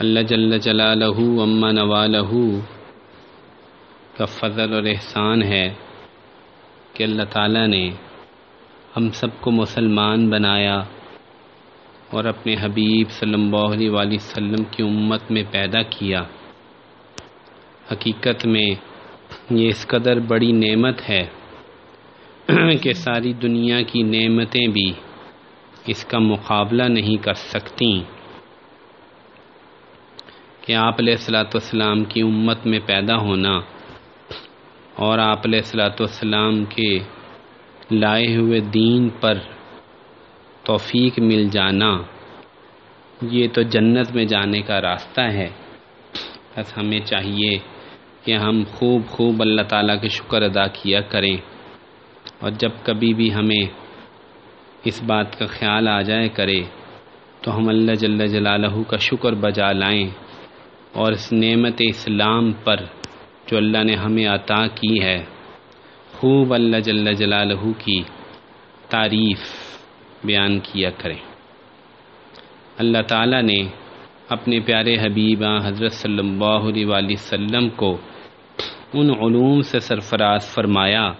اللہ جل جلالہ اما نوالہ کا فضل اور احسان ہے کہ اللہ تعالیٰ نے ہم سب کو مسلمان بنایا اور اپنے حبیب صلی اللہ علیہ وآلہ وسلم کی امت میں پیدا کیا۔ حقیقت میں یہ اس قدر بڑی نعمت ہے کہ ساری دنیا کی نعمتیں بھی اس کا مقابلہ نہیں کر سکتی کہ آپ علیہ السلاۃ والسلام کی امت میں پیدا ہونا اور آپ علیہ السلاۃ والسلام کے لائے ہوئے دین پر توفیق مل جانا، یہ تو جنت میں جانے کا راستہ ہے۔ بس ہمیں چاہیے کہ ہم خوب خوب اللہ تعالیٰ کے شکر ادا کیا کریں۔ اور جب کبھی بھی ہمیں اس بات کا خیال آ جائے کرے، تو ہم اللہ جل جلالہ کا شکر بجا لائیں۔ اور اس نعمت اسلام پر جو اللہ نے ہمیں عطا کی ہے، خوب اللہ جل جلالہ کی تعریف بیان کیا کریں۔ اللہ تعالیٰ نے اپنے پیارے حبیبہ حضرت صلی اللہ علیہ وآلہ وسلم کو ان علوم سے سرفراز فرمایا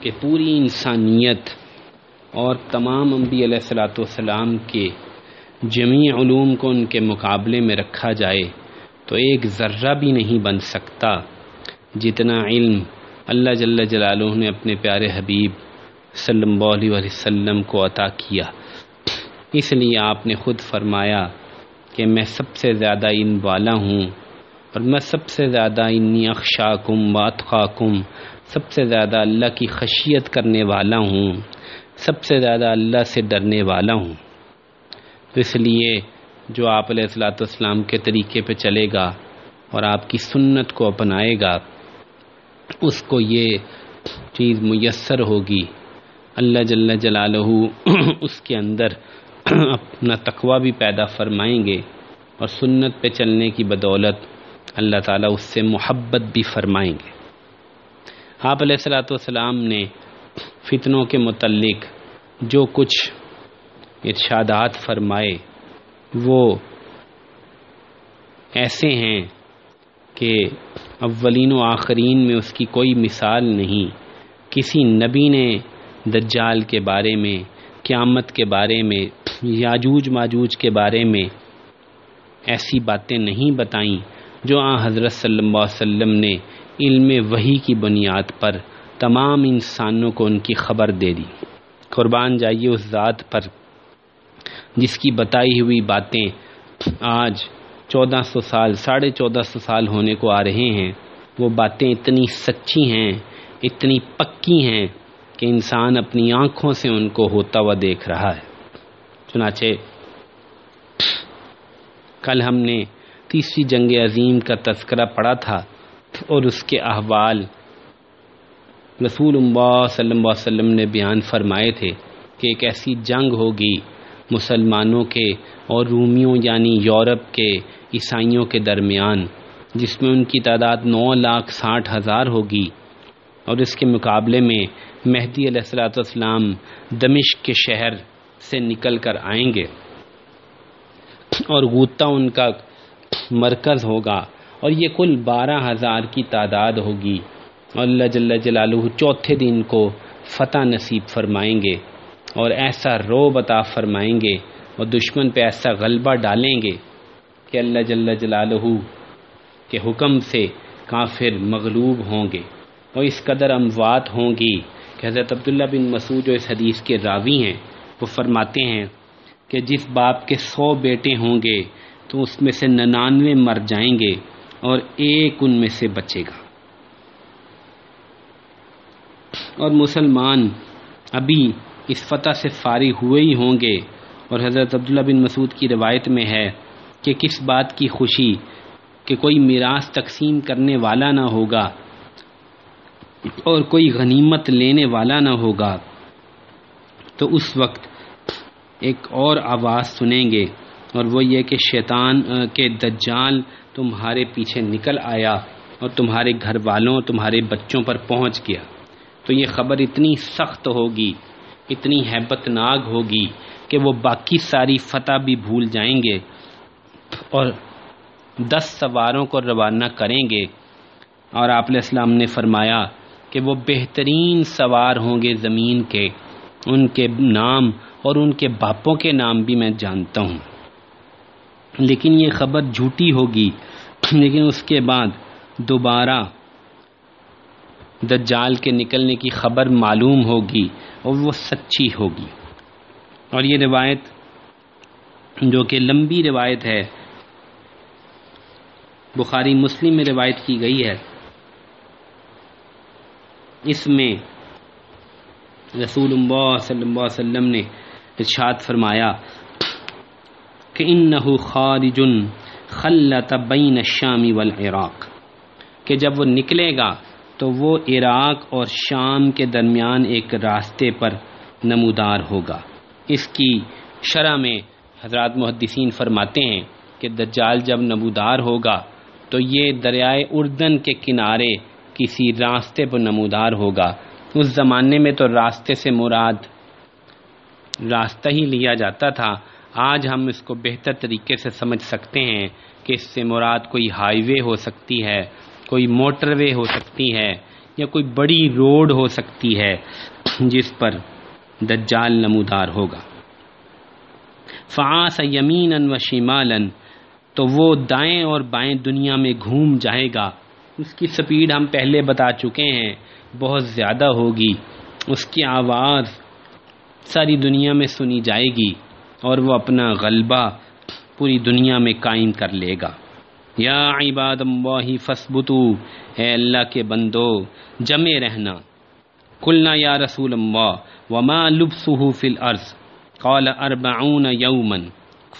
کہ پوری انسانیت اور تمام انبیاء علیہ السلاۃ والسلام کے جمیع علوم کو ان کے مقابلے میں رکھا جائے تو ایک ذرہ بھی نہیں بن سکتا جتنا علم اللہ جل جلالہ نے اپنے پیارے حبیب صلی اللہ علیہ وسلم کو عطا کیا۔ اس لیے آپ نے خود فرمایا کہ میں سب سے زیادہ علم والا ہوں اور میں سب سے زیادہ انی اخشا کم کم سب سے زیادہ اللہ کی خشیت کرنے والا ہوں، سب سے زیادہ اللہ سے ڈرنے والا ہوں۔ تو اس لیے جو آپ علیہ السلاۃ والسلام کے طریقے پہ چلے گا اور آپ کی سنت کو اپنائے گا، اس کو یہ چیز میسر ہوگی۔ اللہ جل جلالہ اس کے اندر اپنا تقوی بھی پیدا فرمائیں گے اور سنت پہ چلنے کی بدولت اللہ تعالیٰ اس سے محبت بھی فرمائیں گے۔ آپ علیہ السلاۃ والسلام نے فتنوں کے متعلق جو کچھ ارشادات فرمائے۔ وہ ایسے ہیں کہ اولین و آخرین میں اس کی کوئی مثال نہیں۔ کسی نبی نے دجال کے بارے میں، قیامت کے بارے میں، یاجوج ماجوج کے بارے میں ایسی باتیں نہیں بتائیں جو آ حضرت صلی اللہ علیہ وسلم نے علم وہی کی بنیاد پر تمام انسانوں کو ان کی خبر دے دی۔ قربان جائیے اس ذات پر۔ جس کی بتائی ہوئی باتیں آج چودہ سو سال، ساڑھے چودہ سو سال ہونے کو آ رہے ہیں۔ وہ باتیں اتنی سچی ہیں، اتنی پکی ہیں کہ انسان اپنی آنکھوں سے ان کو ہوتا ہوا دیکھ رہا ہے۔ چنانچہ، کل ہم نے تیسری جنگ عظیم کا تذکرہ پڑا تھا اور اس کے احوال رسول اللہ صلی اللہ علیہ وسلم نے بیان فرمائے تھے کہ ایک ایسی جنگ ہوگی مسلمانوں کے اور رومیوں یعنی یورپ کے عیسائیوں کے درمیان، جس میں ان کی تعداد نو لاکھ ساٹھ ہزار ہوگی اور اس کے مقابلے میں مہدی علیہ السلاۃ والسلام دمشق کے شہر سے نکل کر آئیں گے اور غوطہ ان کا مرکز ہوگا اور یہ کل بارہ ہزار کی تعداد ہوگی۔ اور اللہ جل جلالہ چوتھے دن کو فتح نصیب فرمائیں گے۔ اور ایسا رو بتا فرمائیں گے اور دشمن پہ ایسا غلبہ ڈالیں گے کہ اللہ جل جلالہ کے حکم سے کافر مغلوب ہوں گے اور اس قدر اموات ہوں گی کہ حضرت عبداللہ بن مسعود جو اس حدیث کے راوی ہیں، وہ فرماتے ہیں کہ جس باپ کے سو بیٹے ہوں گے تو اس میں سے ننانوے مر جائیں گے اور ایک ان میں سے بچے گا۔ اور مسلمان ابھی اس فتح سے فارغ ہوئے ہی ہوں گے۔ اور حضرت عبداللہ بن مسعود کی روایت میں ہے کہ کس بات کی خوشی کہ کوئی میراث تقسیم کرنے والا نہ ہوگا اور کوئی غنیمت لینے والا نہ ہوگا۔ تو اس وقت ایک اور آواز سنیں گے اور وہ یہ کہ شیطان کے دجال تمہارے پیچھے نکل آیا اور تمہارے گھر والوں، تمہارے بچوں پر پہنچ گیا۔ تو یہ خبر اتنی سخت ہوگی اتنی ہیبت ناک ہوگی کہ وہ باقی ساری فتح بھی بھول جائیں گے اور دس سواروں کو روانہ کریں گے۔ اور آپ علیہ السلام نے فرمایا کہ وہ بہترین سوار ہوں گے زمین کے۔ ان کے نام اور ان کے باپوں کے نام بھی میں جانتا ہوں۔ لیکن یہ خبر جھوٹی ہوگی۔ لیکن اس کے بعد دوبارہ دجال کے نکلنے کی خبر معلوم ہوگی اور وہ سچی ہوگی۔ اور یہ روایت جو کہ لمبی روایت ہے، بخاری مسلم میں روایت کی گئی ہے۔ اس میں رسول اللہ صلی اللہ علیہ وسلم نے ارشاد فرمایا کہ انہو خارج خلط بین الشام والعراق، کہ جب وہ نکلے گا تو وہ عراق اور شام کے درمیان ایک راستے پر نمودار ہوگا۔ اس کی شرح میں حضرات محدثین فرماتے ہیں کہ دجال جب نمودار ہوگا تو یہ دریائے اردن کے کنارے کسی راستے پر نمودار ہوگا۔ اس زمانے میں تو راستے سے مراد راستہ ہی لیا جاتا تھا۔ آج ہم اس کو بہتر طریقے سے سمجھ سکتے ہیں کہ اس سے مراد کوئی ہائی وے ہو سکتی ہے۔ کوئی موٹر وے ہو سکتی ہے یا کوئی بڑی روڈ ہو سکتی ہے، جس پر دجال نمودار ہوگا۔ فعاس یمین و شمالن تو وہ دائیں اور بائیں دنیا میں گھوم جائے گا۔ اس کی سپیڈ ہم پہلے بتا چکے ہیں، بہت زیادہ ہوگی۔ اس کی آواز ساری دنیا میں سنی جائے گی اور وہ اپنا غلبہ پوری دنیا میں قائم کر لے گا۔ یا عباد اللہ فسبتو اے اللہ کے بندو جمے رہنا۔ کلنا یا رسول اللہ وما لبسہ فی الارض؟ قال اربعون یومن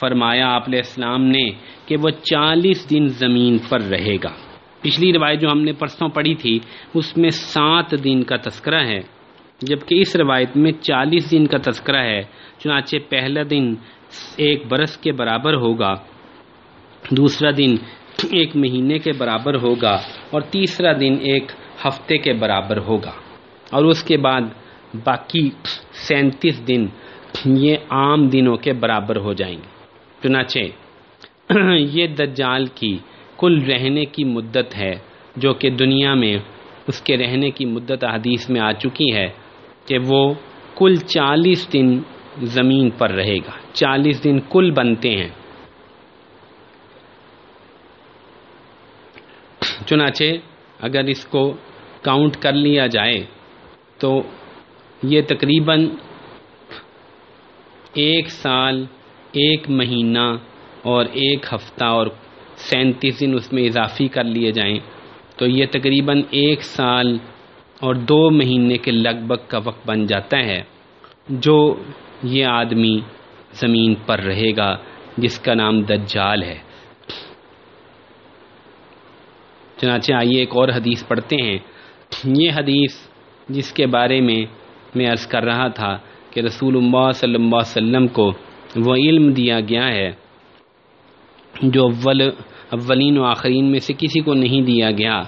فرمایا، آپ علیہ السلام نے کہ وہ چالیس دن زمین پر رہے گا۔ پچھلی روایت جو ہم نے پرسوں پڑھی تھی، اس میں سات دن کا تذکرہ ہے، جبکہ اس روایت میں چالیس دن کا تذکرہ ہے۔ چنانچہ پہلا دن ایک برس کے برابر ہوگا، دوسرا دن ایک مہینے کے برابر ہوگا اور تیسرا دن ایک ہفتے کے برابر ہوگا۔ اور اس کے بعد باقی سینتیس دن یہ عام دنوں کے برابر ہو جائیں گے۔ چنانچہ، یہ دجال کی کل رہنے کی مدت ہے جو کہ دنیا میں اس کے رہنے کی مدت حدیث میں آ چکی ہے کہ وہ کل چالیس دن زمین پر رہے گا۔ چالیس دن کل بنتے ہیں۔ چنانچہ اگر اس کو کاؤنٹ کر لیا جائے تو یہ تقریباً ایک سال، ایک مہینہ اور ایک ہفتہ اور سینتیس دن اس میں اضافی کر لیے جائیں تو یہ تقریباً ایک سال اور دو مہینے کے لگ بھگ کا وقت بن جاتا ہے جو یہ آدمی زمین پر رہے گا جس کا نام دجال ہے۔ چنانچہ آئیے ایک اور حدیث پڑھتے ہیں۔ یہ حدیث جس کے بارے میں میں عرض کر رہا تھا کہ رسول اللہ صلی اللہ علیہ وسلم کو وہ علم دیا گیا ہے جو اول اولین و آخرین میں سے کسی کو نہیں دیا گیا۔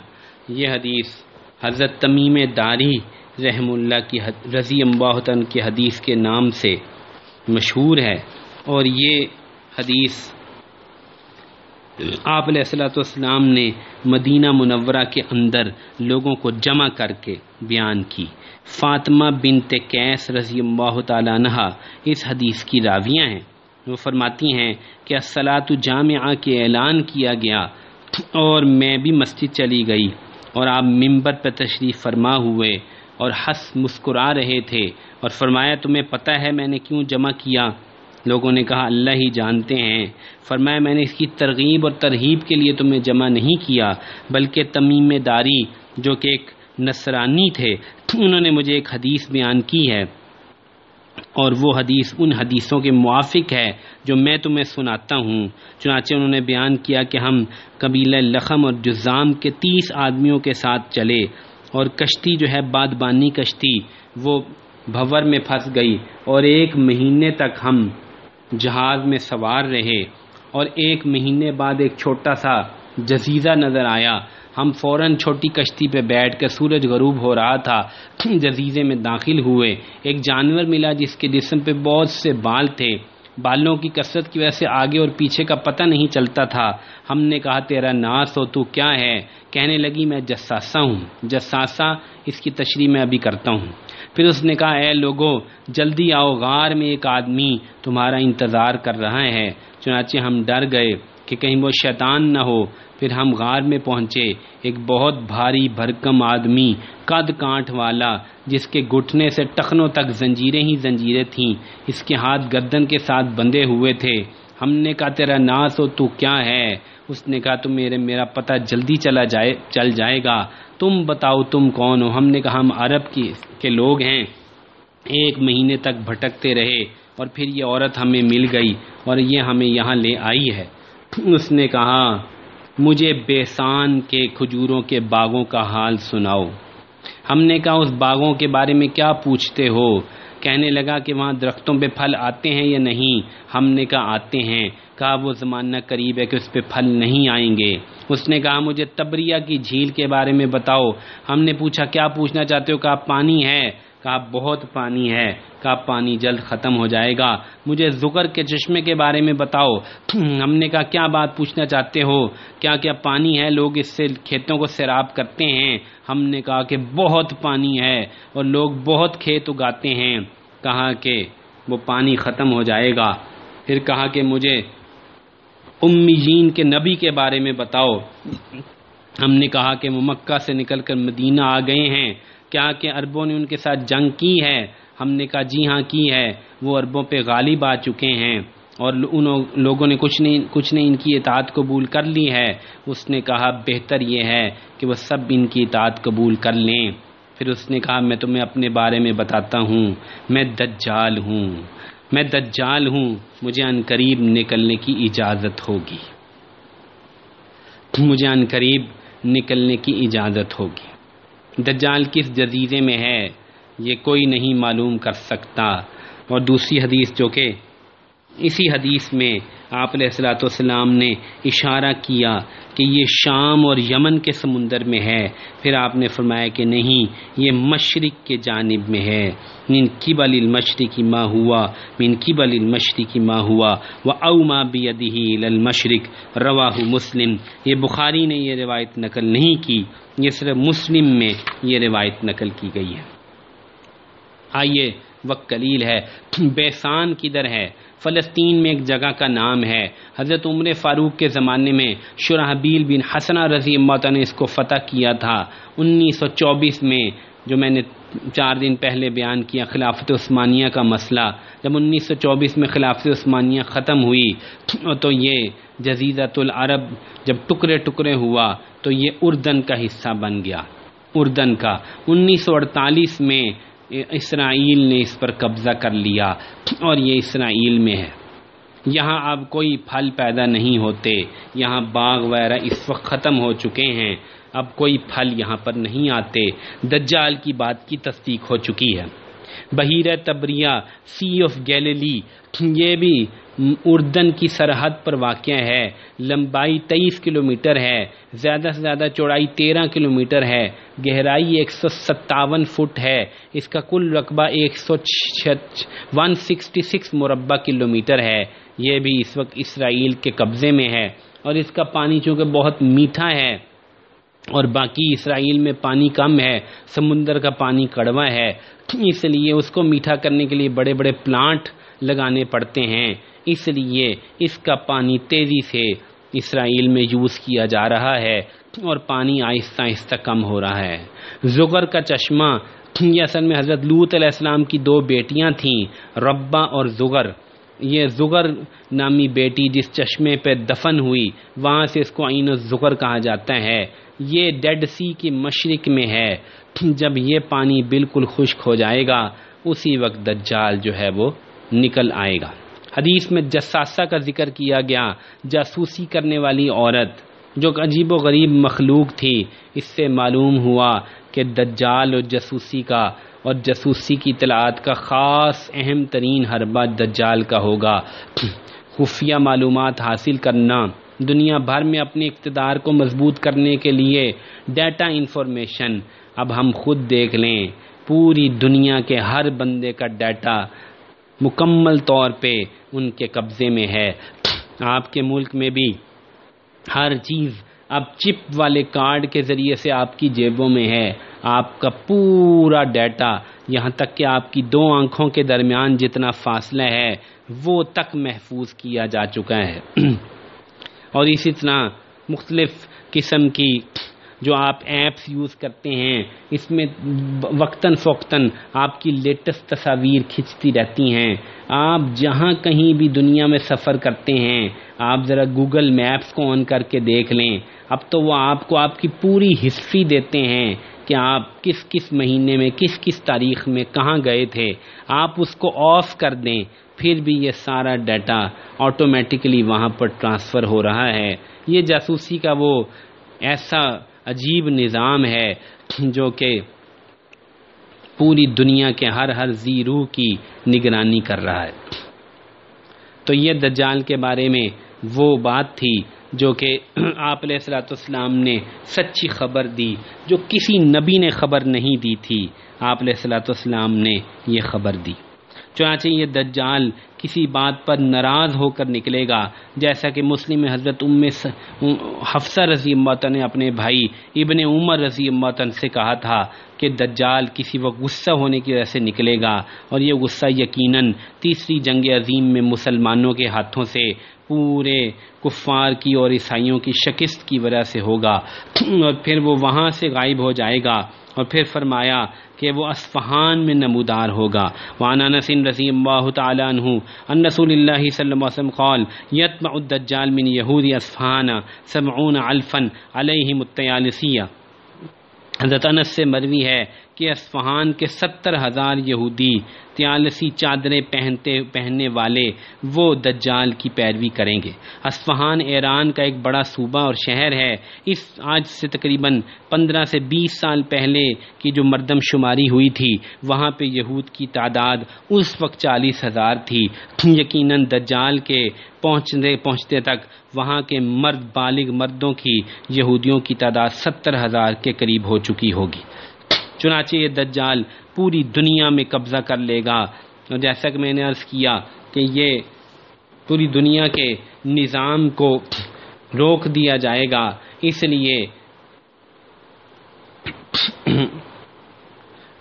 یہ حدیث حضرت تمیم داری رحم اللہ کی رضی امباحتن کی حدیث کے نام سے مشہور ہے اور یہ حدیث آپ علیہ السلاۃ والسلام نے مدینہ منورہ کے اندر لوگوں کو جمع کر کے بیان کی۔ فاطمہ بنت کیس رضی اللہ تعالیٰ عنہ اس حدیث کی راویاں ہیں۔ وہ فرماتی ہیں کہ السلاۃ جامعہ کے اعلان کیا گیا اور میں بھی مسجد چلی گئی اور آپ ممبر پہ تشریف فرما ہوئے اور ہنس مسکرا رہے تھے اور فرمایا، تمہیں پتہ ہے میں نے کیوں جمع کیا؟ لوگوں نے کہا، اللہ ہی جانتے ہیں۔ فرمایا، میں نے اس کی ترغیب اور ترہیب کے لیے تمہیں جمع نہیں کیا، بلکہ تمیم داری، جو کہ ایک نصرانی تھے، انہوں نے مجھے ایک حدیث بیان کی ہے۔ اور وہ حدیث ان حدیثوں کے موافق ہے، جو میں تمہیں سناتا ہوں۔ چنانچہ انہوں نے بیان کیا کہ ہم قبیلہ لخم اور جزام کے تیس آدمیوں کے ساتھ چلے، اور کشتی جو ہے، بادبانی کشتی، وہ بھور میں پھنس گئی، اور ایک مہینے تک ہم جہاز میں سوار رہے اور ایک مہینے بعد ایک چھوٹا سا جزیزہ نظر آیا۔ ہم فوراً چھوٹی کشتی پہ بیٹھ کر سورج غروب ہو رہا تھا۔ جزیزے میں داخل ہوئے۔ ایک جانور ملا جس کے جسم پہ بہت سے بال تھے۔ بالوں کی کثرت کی وجہ سے آگے اور پیچھے کا پتہ نہیں چلتا تھا۔ ہم نے کہا، تیرا ناس ہو تو کیا ہے؟ کہنے لگی، میں جساسا ہوں۔ جساسا اس کی تشریح میں ابھی کرتا ہوں۔ پھر اس نے کہا، اے لوگو، جلدی آؤ، غار میں ایک آدمی تمہارا انتظار کر رہا ہے۔ چنانچہ ہم ڈر گئے کہ کہیں وہ شیطان نہ ہو۔ پھر ہم غار میں پہنچے۔ ایک بہت بھاری بھرکم آدمی، قد کانٹ والا، جس کے گھٹنے سے ٹخنوں تک زنجیریں ہی زنجیریں تھیں۔ اس کے ہاتھ گردن کے ساتھ بندھے ہوئے تھے۔ ہم نے کہا، تیرا ناس ہو، تو کیا ہے؟ اس نے کہا تو میرے، میرا پتہ جلدی چلا جائے، چل جائے گا۔ تم بتاؤ تم کون ہو؟ ہم نے کہا، ہم عرب کی، کے لوگ ہیں۔ ایک مہینے تک بھٹکتے رہے اور پھر یہ عورت ہمیں مل گئی اور یہ ہمیں یہاں لے آئی ہے۔ اس نے کہا، مجھے بیسان کے کھجوروں کے باغوں کا حال سناؤ۔ ہم نے کہا، اس باغوں کے بارے میں کیا پوچھتے ہو؟ کہنے لگا کہ وہاں درختوں پہ پھل آتے ہیں یا نہیں؟ ہم نے کہا، آتے ہیں۔ کہا وہ زمانہ قریب ہے کہ اس پہ پھل نہیں آئیں گے۔ اس نے کہا، مجھے تبریہ کی جھیل کے بارے میں بتاؤ۔ ہم نے پوچھا، کیا پوچھنا چاہتے ہو؟ کہا، پانی ہے۔ کہا، بہت پانی ہے۔ کہا، پانی جلد ختم ہو جائے گا۔ مجھے زکر کے چشمے کے بارے میں بتاؤ۔ ہم نے کہا، کیا بات پوچھنا چاہتے ہو؟ کیا کیا پانی ہے؟ لوگ اس سے کھیتوں کو سیراب کرتے ہیں۔ ہم نے کہا کہ بہت پانی ہے اور لوگ بہت کھیت اگاتے ہیں۔ کہا کہ وہ پانی ختم ہو جائے گا۔ پھر کہا کہ مجھے امیین کے نبی کے بارے میں بتاؤ۔ ہم نے کہا کہ وہ مکہ سے نکل کر مدینہ آ گئے ہیں۔ کیا کہ عربوں نے ان کے ساتھ جنگ کی ہے؟ ہم نے کہا جی ہاں کی ہے۔ وہ عربوں پہ غالب آ چکے ہیں۔ اور ان لوگوں نے کچھ نہیں، کچھ نے ان کی اطاعت قبول کر لی ہے۔ اس نے کہا بہتر یہ ہے کہ وہ سب ان کی اطاعت قبول کر لیں۔ پھر اس نے کہا میں تمہیں اپنے بارے میں بتاتا ہوں۔ میں دجال ہوں۔ میں دجال ہوں، مجھے ان قریب نکلنے کی اجازت ہوگی۔ مجھے ان قریب نکلنے کی اجازت ہوگی۔ دجال کس جزیرے میں ہے؟ یہ کوئی نہیں معلوم کر سکتا۔ اور دوسری حدیث جو کہ اسی حدیث میں آپ علیہ السلاۃ والسلام نے اشارہ کیا کہ یہ شام اور یمن کے سمندر میں ہے۔ پھر آپ نے فرمایا کہ نہیں، یہ مشرق کے جانب میں ہے۔ من کی بل المشرقی ماں ہوا، من کی بل المشرقی ماں ہوا و اوما بیدی المشرق۔ رواہ مسلم۔ یہ بخاری نے یہ روایت نقل نہیں کی، یہ صرف مسلم میں یہ روایت نقل کی گئی ہے۔ آئیے، وقت کلیل ہے۔ بیسان کدھر ہے؟ فلسطین میں ایک جگہ کا نام ہے۔ حضرت عمر فاروق کے زمانے میں شرحبیل بن حسنہ رضی اللہ نے اس کو فتح کیا تھا۔ انیس سو چوبیس میں جو میں نے چار دن پہلے بیان کیا خلافت عثمانیہ کا مسئلہ، جب انیس سو چوبیس میں خلافت عثمانیہ ختم ہوئی تو یہ جزیرت العرب جب ٹکڑے ٹکڑے ہوا تو یہ اردن کا حصہ بن گیا۔ اردن کا۔ انیس سو اڑتالیس میں اسرائیل نے اس پر قبضہ کر لیا اور یہ اسرائیل میں ہے۔ یہاں اب کوئی پھل پیدا نہیں ہوتے، یہاں باغ وغیرہ اس وقت ختم ہو چکے ہیں۔ اب کوئی پھل یہاں پر نہیں آتے۔ دجال کی بات کی تصدیق ہو چکی ہے۔ بحیر تبریہ سی آف گیلیلی یہ بھی اردن کی سرحد پر واقع ہے۔ لمبائی تیئیس کلومیٹر ہے۔ زیادہ سے زیادہ چوڑائی تیرہ کلومیٹر ہے۔ گہرائی ایک سو ستاون فٹ ہے۔ اس کا کل رقبہ ایک سو ون سکسٹی سکس مربع کلومیٹر ہے۔ یہ بھی اس وقت اسرائیل کے قبضے میں ہے۔ اور اس کا پانی چونکہ بہت میٹھا ہے۔ اور باقی اسرائیل میں پانی کم ہے، سمندر کا پانی کڑوا ہے، اس لیے اس کو میٹھا کرنے کے لیے بڑے بڑے پلانٹ لگانے پڑتے ہیں۔ اس لیے اس کا پانی تیزی سے اسرائیل میں یوز کیا جا رہا ہے اور پانی آہستہ آہستہ کم ہو رہا ہے۔ زغر کا چشمہ، یہ اصل میں حضرت لوت علیہ السلام کی دو بیٹیاں تھیں، ربا اور زغر۔ یہ زغر نامی بیٹی جس چشمے پہ دفن ہوئی، وہاں سے اس کو عین الزغر کہا جاتا ہے۔ یہ ڈیڈ سی کی مشرق میں ہے۔ جب یہ پانی بالکل خشک ہو جائے گا، اسی وقت دجال جو ہے وہ نکل آئے گا۔ حدیث میں جساسہ کا ذکر کیا گیا، جاسوسی کرنے والی عورت جو عجیب و غریب مخلوق تھی، اس سے معلوم ہوا کہ دجال اور جاسوسی کا اور جاسوسی کی اطلاعات کا خاص اہم ترین حربہ دجال کا ہوگا۔ خفیہ معلومات حاصل کرنا۔ دنیا بھر میں اپنے اقتدار کو مضبوط کرنے کے لیے ڈیٹا انفارمیشن اب ہم خود دیکھ لیں۔ پوری دنیا کے ہر بندے کا ڈیٹا مکمل طور پہ ان کے قبضے میں ہے۔ آپ کے ملک میں بھی ہر چیز اب چپ والے کارڈ کے ذریعے سے آپ کی جیبوں میں ہے۔ آپ کا پورا ڈیٹا یہاں تک کہ آپ کی دو آنکھوں کے درمیان جتنا فاصلہ ہے وہ تک محفوظ کیا جا چکا ہے۔ اور اسی طرح مختلف قسم کی جو آپ ایپس یوز کرتے ہیں، اس میں وقتاً فوقتاً آپ کی لیٹسٹ تصاویر کھنچتی رہتی ہیں۔ آپ جہاں کہیں بھی دنیا میں سفر کرتے ہیں، آپ ذرا گوگل میپس کو آن کر کے دیکھ لیں۔ اب تو وہ آپ کو آپ کی پوری ہسٹری دیتے ہیں کہ آپ کس کس مہینے میں، کس کس تاریخ میں کہاں گئے تھے۔ آپ اس کو آف کر دیں۔ پھر بھی یہ سارا ڈیٹا آٹومیٹکلی وہاں پر ٹرانسفر ہو رہا ہے۔ یہ جاسوسی کا وہ ایسا عجیب نظام ہے جو کہ پوری دنیا کے ہر ہر زیرو کی نگرانی کر رہا ہے۔ تو یہ دجال کے بارے میں وہ بات تھی جو کہ آپ علیہ السلاۃ والسلام نے سچی خبر دی جو کسی نبی نے خبر نہیں دی تھی۔ آپ علیہ السلاۃ والسلام نے یہ خبر دی۔ چنانچہ یہ دجال کسی بات پر ناراض ہو کر نکلے گا، جیسا کہ مسلم حضرت ام حفصہ رضی اللہ نے اپنے بھائی ابن عمر رضی اللہ سے کہا تھا کہ دجال کسی وقت غصہ ہونے کی وجہ سے نکلے گا اور یہ غصہ یقیناً تیسری جنگ عظیم میں مسلمانوں کے ہاتھوں سے پورے کفار کی اور عیسائیوں کی شکست کی وجہ سے ہوگا۔ اور پھر وہ وہاں سے غائب ہو جائے گا اور پھر فرمایا کہ وہ اصفہان میں نمودار ہوگا۔ وانا نسین رضی اللہ تعالیٰ عنہ، ان رسول اللہ صلی اللہ علیہ وسلم قال یتمع الدجال من یہودی اصفہان سبعون الفن علیہ التیالسیہ۔ حضرت انس سے مروی ہے کہ اسفہان کے ستر ہزار یہودی تیالسی چادریں پہنتے پہننے والے وہ دجال کی پیروی کریں گے۔ اسفہان ایران کا ایک بڑا صوبہ اور شہر ہے۔ اس آج سے تقریباً پندرہ سے بیس سال پہلے کی جو مردم شماری ہوئی تھی، وہاں پہ یہود کی تعداد اس وقت چالیس ہزار تھی۔ یقیناً دجال کے پہنچنے پہنچتے تک وہاں کے مرد بالغ مردوں کی یہودیوں کی تعداد ستر ہزار کے قریب ہو چکی ہوگی۔ چنانچہ یہ دجال پوری دنیا میں قبضہ کر لے گا۔ اور جیسا کہ میں نے عرض کیا کہ یہ پوری دنیا کے نظام کو روک دیا جائے گا۔ اس لیے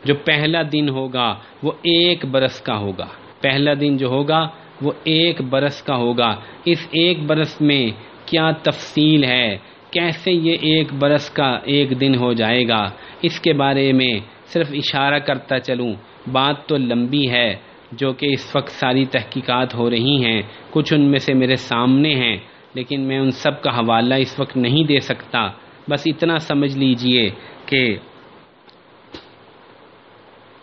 جو پہلا دن ہوگا وہ ایک برس کا ہوگا۔ پہلا دن جو ہوگا وہ ایک برس کا ہوگا۔ اس ایک برس میں کیا تفصیل ہے؟ کیسے یہ ایک برس کا ایک دن ہو جائے گا؟ اس کے بارے میں صرف اشارہ کرتا چلوں، بات تو لمبی ہے، جو کہ اس وقت ساری تحقیقات ہو رہی ہیں، کچھ ان میں سے میرے سامنے ہیں، لیکن میں ان سب کا حوالہ اس وقت نہیں دے سکتا۔ بس اتنا سمجھ لیجیے کہ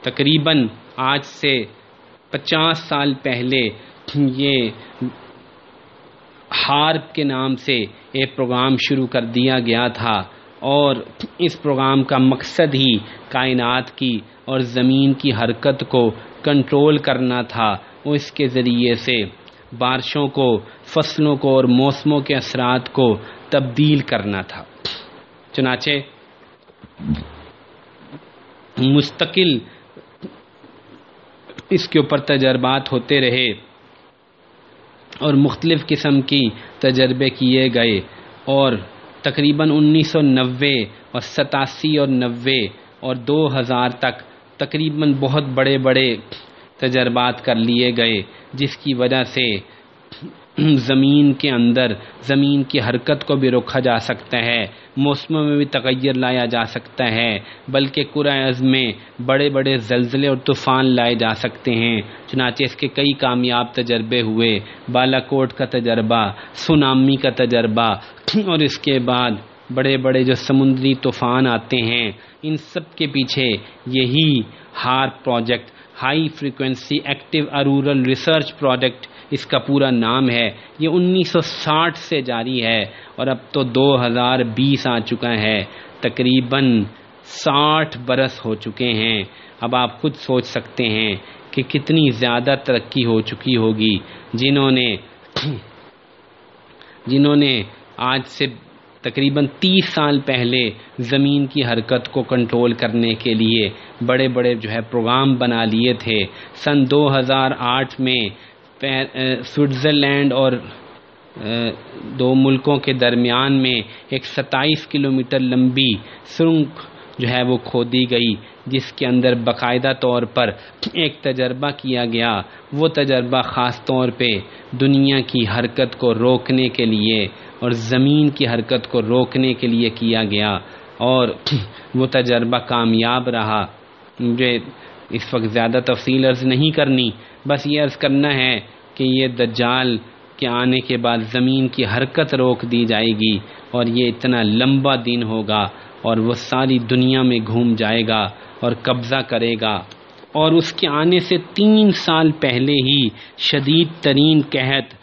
تقریباً آج سے پچاس سال پہلے یہ ہارپ کے نام سے ایک پروگرام شروع کر دیا گیا تھا اور اس پروگرام کا مقصد ہی کائنات کی اور زمین کی حرکت کو کنٹرول کرنا تھا۔ وہ اس کے ذریعے سے بارشوں کو، فصلوں کو اور موسموں کے اثرات کو تبدیل کرنا تھا۔ چنانچہ مستقل اس کے اوپر تجربات ہوتے رہے۔ اور مختلف قسم کی تجربے کیے گئے اور تقریباً انیس سو نوے اور ستاسی اور نوے اور دو ہزار تک تقریباً بہت بڑے بڑے تجربات کر لیے گئے، جس کی وجہ سے زمین کے اندر، زمین کی حرکت کو بھی روکا جا سکتا ہے۔ موسموں میں بھی تغیر لایا جا سکتا ہے، بلکہ قرآز میں بڑے بڑے زلزلے اور طوفان لائے جا سکتے ہیں۔ چنانچہ اس کے کئی کامیاب تجربے ہوئے۔ بالا کوٹ کا تجربہ، سونامی کا تجربہ، اور اس کے بعد بڑے بڑے جو سمندری طوفان آتے ہیں، ان سب کے پیچھے یہی ہار project, high frequency active auroral research project اس کا پورا نام ہے۔ یہ انیس سو ساٹھ سے جاری ہے اور اب تو دو ہزار بیس آ چکا ہے۔ تقریباً ساٹھ برس ہو چکے ہیں۔ اب آپ خود سوچ سکتے ہیں کہ کتنی زیادہ ترقی ہو چکی ہوگی۔ جنہوں نے جنہوں نے آج سے تقریباً تیس سال پہلے زمین کی حرکت کو کنٹرول کرنے کے لیے بڑے بڑے جو ہے پروگرام بنا لیے تھے۔ سن دو ہزار آٹھ میں سوئٹزرلینڈ اور دو ملکوں کے درمیان میں ایک ستائیس کلومیٹر لمبی سرنگ جو ہے وہ کھودی گئی، جس کے اندر باقاعدہ طور پر ایک تجربہ کیا گیا۔ وہ تجربہ خاص طور پہ دنیا کی حرکت کو روکنے کے لیے اور زمین کی حرکت کو روکنے کے لیے کیا گیا۔ اور وہ تجربہ کامیاب رہا۔ مجھے اس وقت زیادہ تفصیل عرض نہیں کرنی، بس یہ عرض کرنا ہے کہ یہ دجال کے آنے کے بعد زمین کی حرکت روک دی جائے گی اور یہ اتنا لمبا دن ہوگا اور وہ ساری دنیا میں گھوم جائے گا اور قبضہ کرے گا۔ اور اس کے آنے سے تین سال پہلے ہی شدید ترین قحط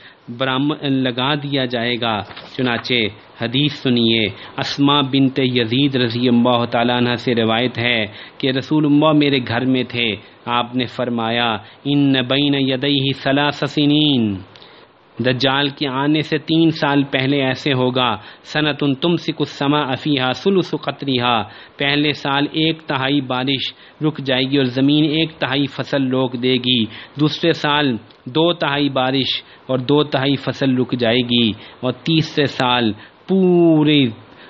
لگا دیا جائے گا، چنانچہ حدیث سنیے۔ اسما بنت یزید رضی اللہ تعالیٰ عنہ سے روایت ہے کہ رسول اللہ میرے گھر میں تھے۔ آپ نے فرمایا، ان بین یدئی سلاسنین دجال کے آنے سے تین سال پہلے ایسے ہوگا۔ صنعت تم سے کچھ سما افیہ سلس قطریہ پہلے سال ایک تہائی بارش رک جائے گی اور زمین ایک تہائی فصل روک دے گی۔ دوسرے سال دو تہائی بارش اور دو تہائی فصل رک جائے گی۔ اور تیسرے سال پورے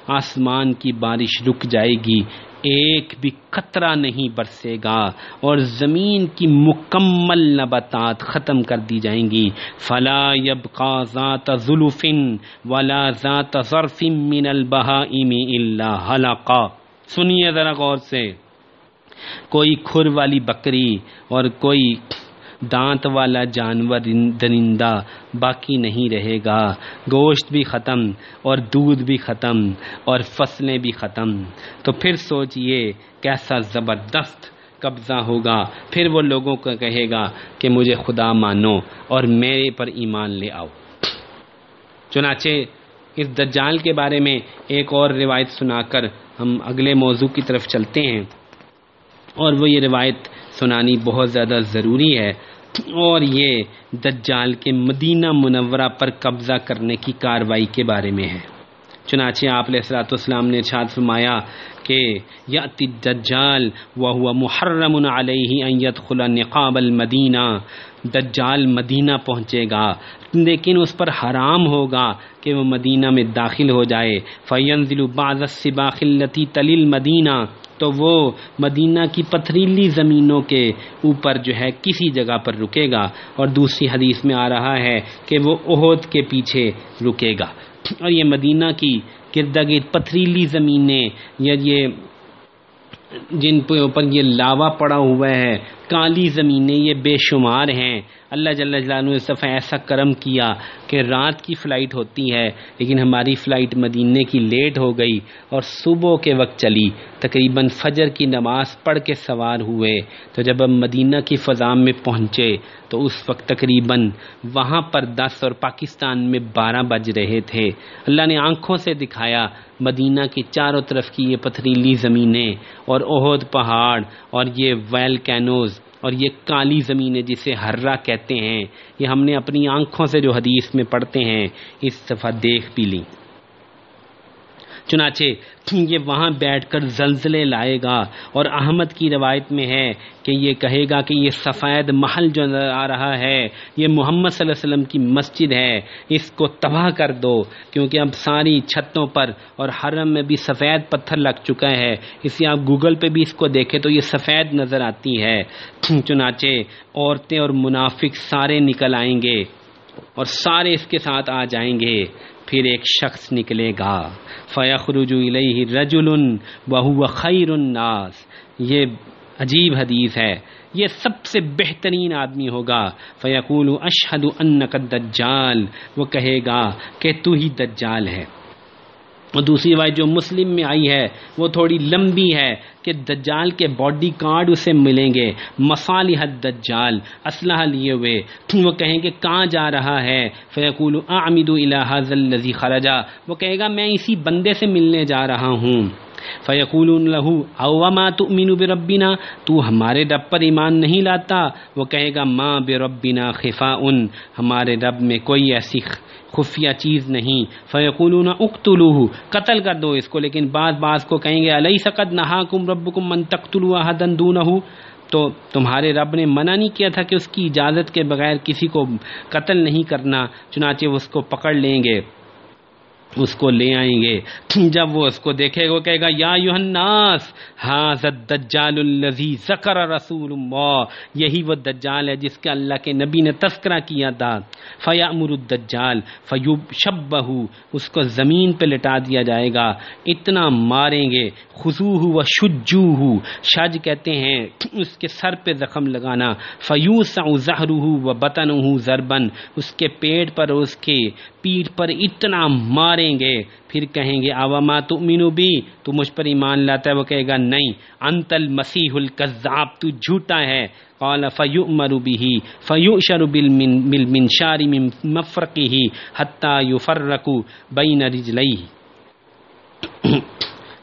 آسمان کی بارش رک جائے گی، ایک بھی قطرہ نہیں برسے گا اور زمین کی مکمل نباتات ختم کر دی جائیں گی۔ فلا یبقا ذات ظلفن ولا ذات ظرف من البہائم الا حلقا۔ سنیے ذرا غور سے۔ کوئی کھر والی بکری اور کوئی دانت والا جانور درندہ باقی نہیں رہے گا۔ گوشت بھی ختم اور دودھ بھی ختم اور فصلیں بھی ختم۔ تو پھر سوچئے کیسا زبردست قبضہ ہوگا۔ پھر وہ لوگوں کو کہے گا کہ مجھے خدا مانو اور میرے پر ایمان لے آؤ۔ چنانچہ اس دجال کے بارے میں ایک اور روایت سنا کر ہم اگلے موضوع کی طرف چلتے ہیں۔ اور وہ یہ روایت سنانی بہت زیادہ ضروری ہے۔ اور یہ دجال کے مدینہ منورہ پر قبضہ کرنے کی کاروائی کے بارے میں ہے۔ چنانچہ آپ علیہ السلاۃ والسلام نے ارشاد فرمایا کہ یاتی دجال وہ محرم علیہ ایت خلا نقاب المدینہ۔ دجال مدینہ پہنچے گا، لیکن اس پر حرام ہوگا کہ وہ مدینہ میں داخل ہو جائے۔ فینزل بعض السباخ التي تلل مدینہ تو وہ مدینہ کی پتھریلی زمینوں کے اوپر جو ہے کسی جگہ پر رکے گا۔ اور دوسری حدیث میں آ رہا ہے کہ وہ عہد کے پیچھے رکے گا۔ اور یہ مدینہ کی گرد گرد پتھریلی زمینیں یا یہ جن کے اوپر یہ لاوا پڑا ہوا ہے کالی زمینیں یہ بے شمار ہیں۔ اللہ جل جلالہ نے اس دفعہ ایسا کرم کیا کہ رات کی فلائٹ ہوتی ہے، لیکن ہماری فلائٹ مدینے کی لیٹ ہو گئی اور صبح کے وقت چلی۔ تقریباً فجر کی نماز پڑھ کے سوار ہوئے۔ تو جب ہم مدینہ کی فضا میں پہنچے تو اس وقت تقریباً وہاں پر دس اور پاکستان میں بارہ بج رہے تھے۔ اللہ نے آنکھوں سے دکھایا مدینہ کی چاروں طرف کی یہ پتھریلی زمینیں اور عہد پہاڑ اور یہ ویل کینوز اور یہ کالی زمین ہے جسے ہررا کہتے ہیں، یہ ہم نے اپنی آنکھوں سے جو حدیث میں پڑھتے ہیں، اس دفعہ دیکھ بھی لی چنانچہ یہ وہاں بیٹھ کر زلزلے لائے گا اور احمد کی روایت میں ہے کہ یہ کہے گا کہ یہ سفید محل جو نظر آ رہا ہے، یہ محمد صلی اللہ علیہ وسلم کی مسجد ہے، اس کو تباہ کر دو، کیونکہ اب ساری چھتوں پر اور حرم میں بھی سفید پتھر لگ چکا ہے اسی آپ گوگل پہ بھی اس کو دیکھیں تو یہ سفید نظر آتی ہے۔ چنانچہ عورتیں اور منافق سارے نکل آئیں گے اور سارے اس کے ساتھ آ جائیں گے۔ پھر ایک شخص نکلے گا۔ فیخرج الیہ رجل وہو خیر الناس۔ یہ عجیب حدیث ہے۔ یہ سب سے بہترین آدمی ہوگا۔ فیقول اشہد انک الدجال۔ وہ کہے گا کہ تو ہی دجال ہے۔ اور دوسری روایت جو مسلم میں آئی ہے، وہ تھوڑی لمبی ہے کہ دجال کے باڈی کارڈ اسے ملیں گے۔ مسالح دجال اسلحہ لیے ہوئے۔ وہ کہیں گے، کہاں جا رہا ہے؟ فیقول آمد الحاظ الزی خرجہ وہ کہے گا، میں اسی بندے سے ملنے جا رہا ہوں۔ فیقول لہو اوما تو مینو بے تو ہمارے رب پر ایمان نہیں لاتا۔ وہ کہے گا ماں بے خفا ان ہمارے رب میں کوئی ایسی خفیہ چیز نہیں۔ فیقولون اقتلوہ قتل کر دو اس کو، لیکن بعض بعض کو کہیں گے علیہ سقد نہاکم ربکم من تقتلوا احدن دونہو تو تمہارے رب نے منع نہیں کیا تھا کہ اس کی اجازت کے بغیر کسی کو قتل نہیں کرنا، چنانچہ اس کو پکڑ لیں گے۔ اس کو لے آئیں گے۔ جب وہ اس کو دیکھے گا کہے گا، یا یوحناس حاضت دجال الذی ذکر رسول اللہ۔ یہی وہ دجال ہے جس کے اللہ کے نبی نے تذکرہ کیا تھا۔ فیامر الدجال فیوب شبہ اس کو زمین پہ لٹا دیا جائے گا۔ اتنا ماریں گے۔ خزو و شجو ہو شج کہتے ہیں، اس کے سر پہ زخم لگانا۔ فیوس ظہر و بطن ضربن اس کے پیٹ پر اس کے پیٹ پر اتنا ماریں گے، پھر کہیں گے عواما تؤمنو بی؟ تو مجھ پر ایمان لاتا ہے، وہ کہے گا، نہیں، انت المسیح الکذاب، تو جھوٹا ہے۔ قال فیو به فیؤشر فیو من مفرقه مفرقی ہی یو بین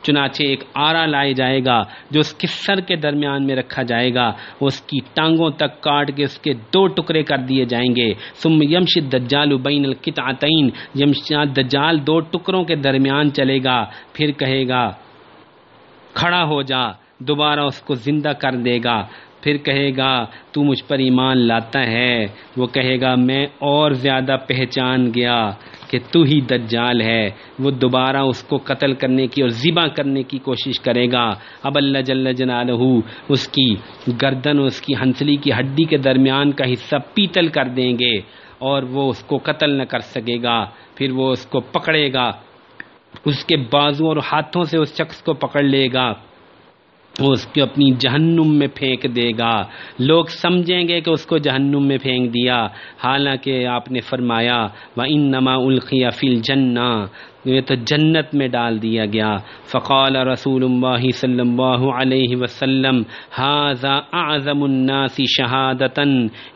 چنانچہ ایک آرا لائے جائے گا جو اس کے سر کے درمیان میں رکھا جائے گا۔ اس کی ٹانگوں تک کاٹ کے اس کے دو ٹکڑے کر دیے جائیں گے۔ سم یمش دجال بین القطعتین۔ یمش دجال دو ٹکڑوں کے درمیان چلے گا۔ پھر کہے گا، کھڑا ہو جا، دوبارہ اس کو زندہ کر دے گا۔ پھر کہے گا، تو مجھ پر ایمان لاتا ہے. وہ کہے گا، میں اور زیادہ پہچان گیا کہ تو ہی دجال ہے. وہ دوبارہ اس کو قتل کرنے کی اور ذبح کرنے کی کوشش کرے گا۔ اب اللہ جل جلالہ اس کی گردن اس کی ہنسلی کی ہڈی کے درمیان کا حصہ پیتل کر دیں گے اور وہ اس کو قتل نہ کر سکے گا۔ پھر وہ اس کو پکڑے گا۔ اس کے بازو اور ہاتھوں سے اس شخص کو پکڑ لے گا۔ وہ اس کو اپنی جہنم میں پھینک دے گا۔ لوگ سمجھیں گے کہ اس کو جہنم میں پھینک دیا۔ حالانکہ آپ نے فرمایا وہ ان نما القیہ فل جنا یہ تو جنت میں ڈال دیا گیا۔ فقال رسول اللہ صلی اللہ علیہ وسلم حاضا اعظم الناس شہادتا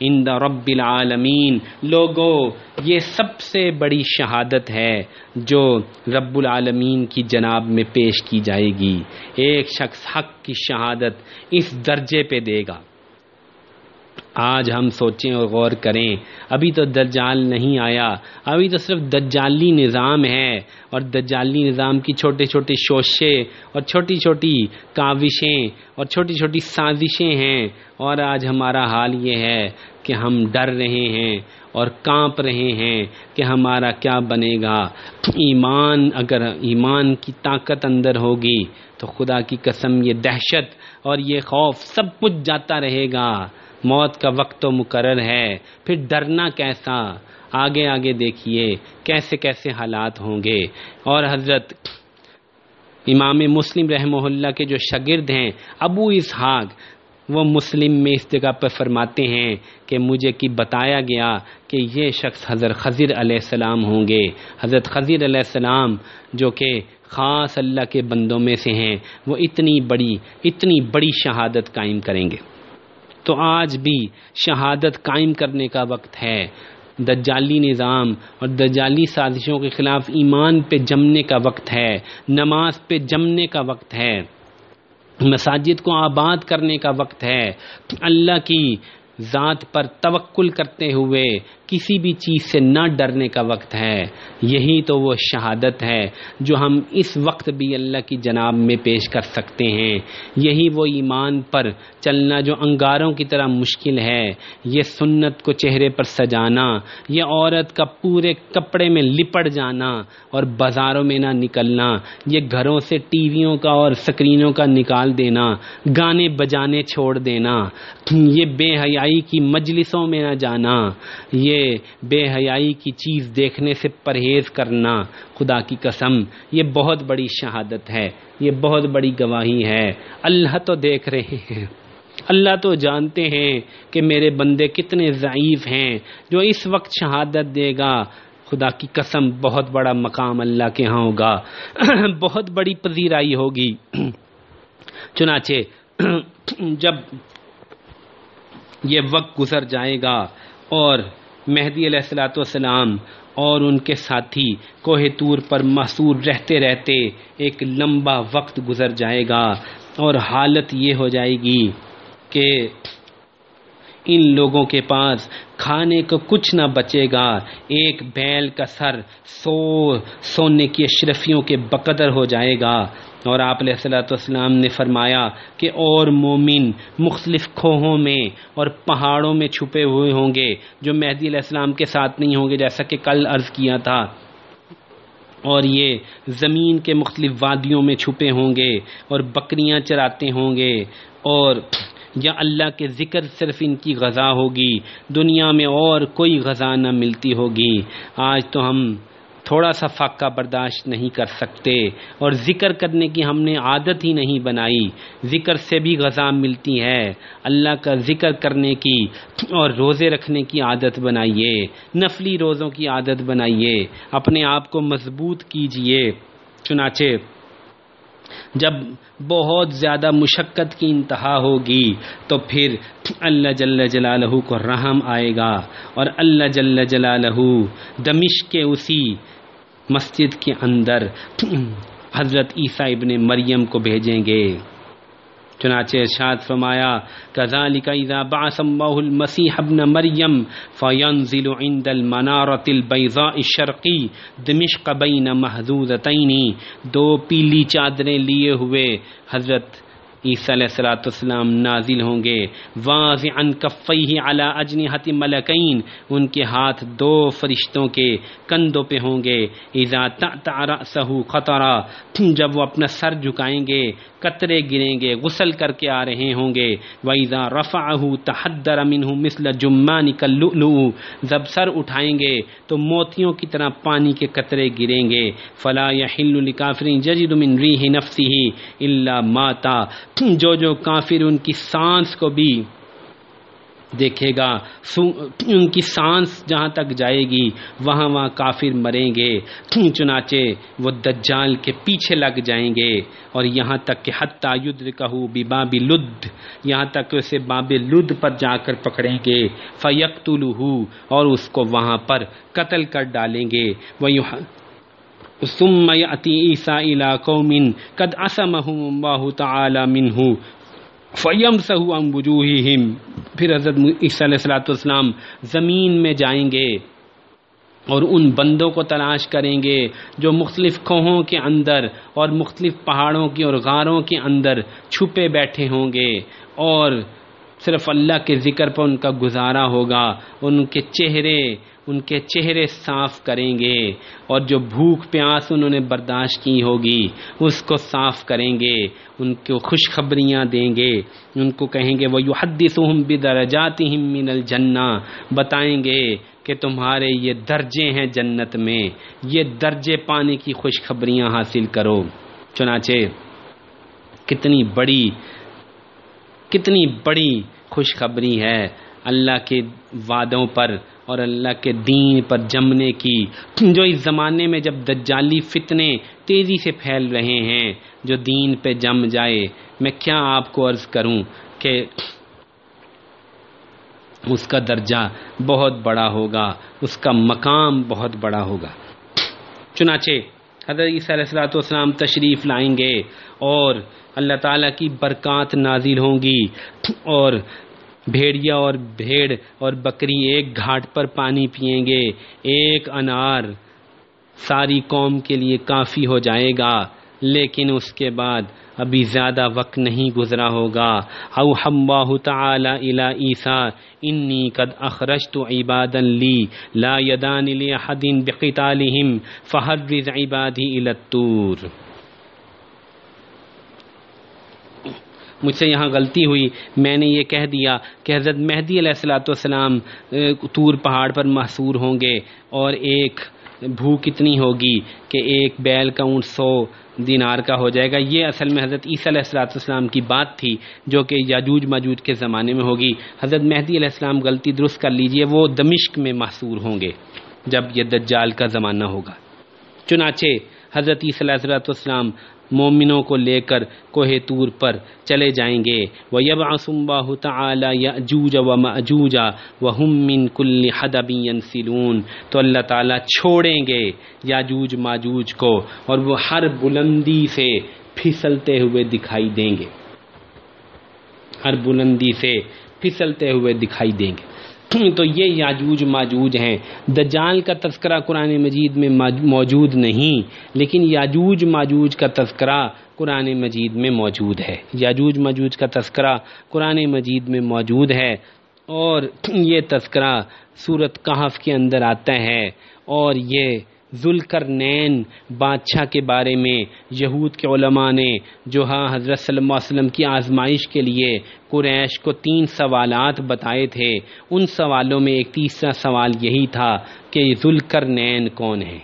عند رب العالمین. لوگو، یہ سب سے بڑی شہادت ہے جو رب العالمین کی جناب میں پیش کی جائے گی۔ ایک شخص حق کی شہادت اس درجے پہ دے گا۔ آج ہم سوچیں اور غور کریں۔ ابھی تو دجال نہیں آیا۔ ابھی تو صرف دجالی نظام ہے اور دجالی نظام کی چھوٹے چھوٹے شوشے اور چھوٹی چھوٹی کاوشیں اور چھوٹی چھوٹی سازشیں ہیں۔ اور آج ہمارا حال یہ ہے کہ ہم ڈر رہے ہیں اور کانپ رہے ہیں کہ ہمارا کیا بنے گا۔ ایمان، اگر ایمان کی طاقت اندر ہوگی تو خدا کی قسم یہ دہشت اور یہ خوف سب کچھ جاتا رہے گا۔ موت کا وقت تو مقرر ہے۔ پھر ڈرنا کیسا؟ آگے آگے دیکھیے کیسے کیسے حالات ہوں گے۔ اور حضرت امام مسلم رحمہ اللہ کے جو شاگرد ہیں، ابو اسحاق، وہ مسلم میں اس جگہ پر فرماتے ہیں کہ مجھے کی بتایا گیا کہ یہ شخص حضرت خضر علیہ السلام ہوں گے۔ حضرت خضر علیہ السلام جو کہ خاص اللہ کے بندوں میں سے ہیں، وہ اتنی بڑی اتنی بڑی شہادت قائم کریں گے۔ تو آج بھی شہادت قائم کرنے کا وقت ہے۔ دجالی نظام اور دجالی سازشوں کے خلاف ایمان پہ جمنے کا وقت ہے، نماز پہ جمنے کا وقت ہے۔ مساجد کو آباد کرنے کا وقت ہے۔ اللہ کی ذات پر توکل کرتے ہوئے کسی بھی چیز سے نہ ڈرنے کا وقت ہے، یہی تو وہ شہادت ہے جو ہم اس وقت بھی اللہ کی جناب میں پیش کر سکتے ہیں۔ یہی وہ ایمان پر چلنا جو انگاروں کی طرح مشکل ہے۔ یہ سنت کو چہرے پر سجانا، یہ عورت کا پورے کپڑے میں لپٹ جانا اور بازاروں میں نہ نکلنا، یہ گھروں سے ٹی ویوں کا اور سکرینوں کا نکال دینا، گانے بجانے چھوڑ دینا، یہ بے حیائی کی مجلسوں میں نہ جانا، یہ بے حیائی کی چیز دیکھنے سے پرہیز کرنا، خدا کی قسم، یہ بہت بڑی شہادت ہے، یہ بہت بڑی گواہی ہے۔ اللہ تو دیکھ رہے ہیں۔ اللہ تو جانتے ہیں کہ میرے بندے کتنے ضعیف ہیں، جو اس وقت شہادت دے گا۔ خدا کی قسم، بہت بڑا مقام اللہ کے ہاں ہوگا۔ بہت بڑی پذیرائی ہوگی۔ چنانچہ، جب یہ وقت گزر جائے گا اور مہدی علیہ السلاۃ والسلام اور ان کے ساتھی کوہ تور پر محصور رہتے رہتے ایک لمبا وقت گزر جائے گا اور حالت یہ ہو جائے گی کہ ان لوگوں کے پاس کھانے کو کچھ نہ بچے گا۔ ایک بیل کا سر سو سونے کی اشرفیوں کے بقدر ہو جائے گا۔ اور آپ علیہ السلاۃ والسلام نے فرمایا کہ اور مومن مختلف کھوہوں میں اور پہاڑوں میں چھپے ہوئے ہوں گے جو مہدی علیہ السلام کے ساتھ نہیں ہوں گے، جیسا کہ کل عرض کیا تھا۔ اور یہ زمین کے مختلف وادیوں میں چھپے ہوں گے اور بکریاں چراتے ہوں گے۔ اور یا اللہ کے ذکر صرف ان کی غذا ہوگی، دنیا میں اور کوئی غذا نہ ملتی ہوگی۔ آج تو ہم تھوڑا سا فاقہ برداشت نہیں کر سکتے اور ذکر کرنے کی ہم نے عادت ہی نہیں بنائی۔ ذکر سے بھی غذا ملتی ہے۔ اللہ کا ذکر کرنے کی اور روزے رکھنے کی عادت بنائیے۔ نفلی روزوں کی عادت بنائیے۔ اپنے آپ کو مضبوط کیجیے چنانچہ جب بہت زیادہ مشقت کی انتہا ہوگی تو پھر اللہ جل جلالہ کو رحم آئے گا اور اللہ جل جلالہ دمشق کے اسی مسجد کے اندر حضرت عیسیٰ ابن مریم کو بھیجیں گے۔ چنانچہ ارشاد فرمایا كذلك اذا بعث الله المسيح ابن مريم فينزل عند المنارة البيضاء الشرقي دمشق بين محدودتين دو پیلی چادریں لیے ہوئے، حضرت عیسیٰ علیہ السلاۃ والسلام نازل ہوں گے۔ واضح کفی علی اجنحت ملکین، ان کے ہاتھ دو فرشتوں کے کندھوں پہ ہوں گے۔ اذا رأسه خطرا جب وہ اپنا سر جھکائیں گے، قطرے گریں گے، غسل کر کے آ رہے ہوں گے۔ وَإِذَا رَفَعَهُ تَحَدَّرَ مِنْهُ مِثْلَ جُمَّانِ كَاللُّؤْلُؤُ جب سر اٹھائیں گے، تو موتیوں کی طرح پانی کے قطرے گریں گے۔ فَلَا يَحِلُّ لِكَافِرٍ جَجِدُ مِنْ رِيحِ نَفْسِهِ إِلَّا مَاتَ جو جو کافر ان کی سانس کو بھی دیکھے گا ان کی سانس جہاں تک جائے گی، وہاں وہاں کافر مریں گے۔ چنانچہ وہ دجال کے پیچھے لگ جائیں گے اور یہاں تک کہ حتیٰ ید کہو باب لد، یہاں تک اسے باب لد پر جا کر پکڑیں گے۔ فیق اور اس کو وہاں پر قتل کر ڈالیں گے۔ وہ ثم يأتي عيسى إلى قوم قد عصمهم الله تعالى منه فيمسه عن وجوههم. پھر حضرت عیسیٰ علیہ الصلوۃ والسلام زمین میں جائیں گے اور ان بندوں کو تلاش کریں گے جو مختلف کھوہوں کے اندر اور مختلف پہاڑوں کی اور غاروں کے اندر چھپے بیٹھے ہوں گے اور صرف اللہ کے ذکر پر ان کا گزارا ہوگا، ان کے چہرے ان کے چہرے صاف کریں گے اور جو بھوک پیاس انہوں نے برداشت کی ہوگی، اس کو صاف کریں گے، ان کو خوشخبریاں دیں گے، ان کو کہیں گے وہ یو حدیث من الجنہ بتائیں گے کہ تمہارے یہ درجے ہیں جنت میں، یہ درجے پانے کی خوشخبریاں حاصل کرو۔ چنانچہ، کتنی بڑی کتنی بڑی خوشخبری ہے اللہ کے وعدوں پر اور اللہ کے دین پر جمنے کی، جو اس زمانے میں جب دجالی فتنے تیزی سے پھیل رہے ہیں، جو دین پہ جم جائے، میں کیا آپ کو عرض کروں کہ اس کا درجہ بہت بڑا ہوگا، اس کا مقام بہت بڑا ہوگا۔ چنانچہ، حضرت عیسیٰ علیہ السلاۃ والسلام تشریف لائیں گے اور اللہ تعالیٰ کی برکات نازل ہوں گی اور بھیڑیا اور بھیڑ اور بکری ایک گھاٹ پر پانی پئیں گے۔ ایک انار ساری قوم کے لیے کافی ہو جائے گا، لیکن اس کے بعد ابھی زیادہ وقت نہیں گزرا ہوگا۔ او ہم تعالی الا عیسیٰ، انی قد اخرجت عبادا لی، لا یدان لاحد بقتالہم فحرز عبادی الى الطور۔ مجھ سے یہاں غلطی ہوئی، میں نے یہ کہہ دیا کہ حضرت مہدی علیہ السلاۃ والسلام طور پہاڑ پر محصور ہوں گے اور ایک بھوک اتنی ہوگی کہ ایک بیل کا اونٹ سو دینار کا ہو جائے گا۔ یہ اصل میں حضرت عیسیٰ علیہ السلاۃ والسلام کی بات تھی جو کہ یاجوج ماجوج کے زمانے میں ہوگی۔ حضرت مہدی علیہ السلام غلطی درست کر لیجیے، وہ دمشق میں محصور ہوں گے جب یہ دجال کا زمانہ ہوگا۔ چنانچہ حضرت عیسی علیہ والسلام مومنوں کو لے کر کوہ تور پر چلے جائیں گے۔ وہ یب آسمباہ تعالی یاجوج و ماجوجا و من کل حدبی سلون تو اللہ تعالیٰ چھوڑیں گے یاجوج ماجوج کو اور وہ ہر بلندی سے پھسلتے ہوئے دکھائی دیں گے۔ ہر بلندی سے پھسلتے ہوئے دکھائی دیں گے۔ تو یہ یاجوج ماجوج ہیں۔ دجال کا تذکرہ قرآن مجید میں موجود نہیں، لیکن یاجوج ماجوج کا تذکرہ قرآن مجید میں موجود ہے۔ یاجوج ماجوج کا تذکرہ قرآن مجید میں موجود ہے۔ اور یہ تذکرہ صورت کہف کے اندر آتا ہے۔ اور یہ ذوالکر نین بادشاہ کے بارے میں یہود کے علماء نے، جو ہاں حضرت صلی اللہ علیہ وسلم کی آزمائش کے لیے قریش کو تین سوالات بتائے تھے۔ ان سوالوں میں ایک تیسرا سوال یہی تھا کہ ذوالکر نین کون ہے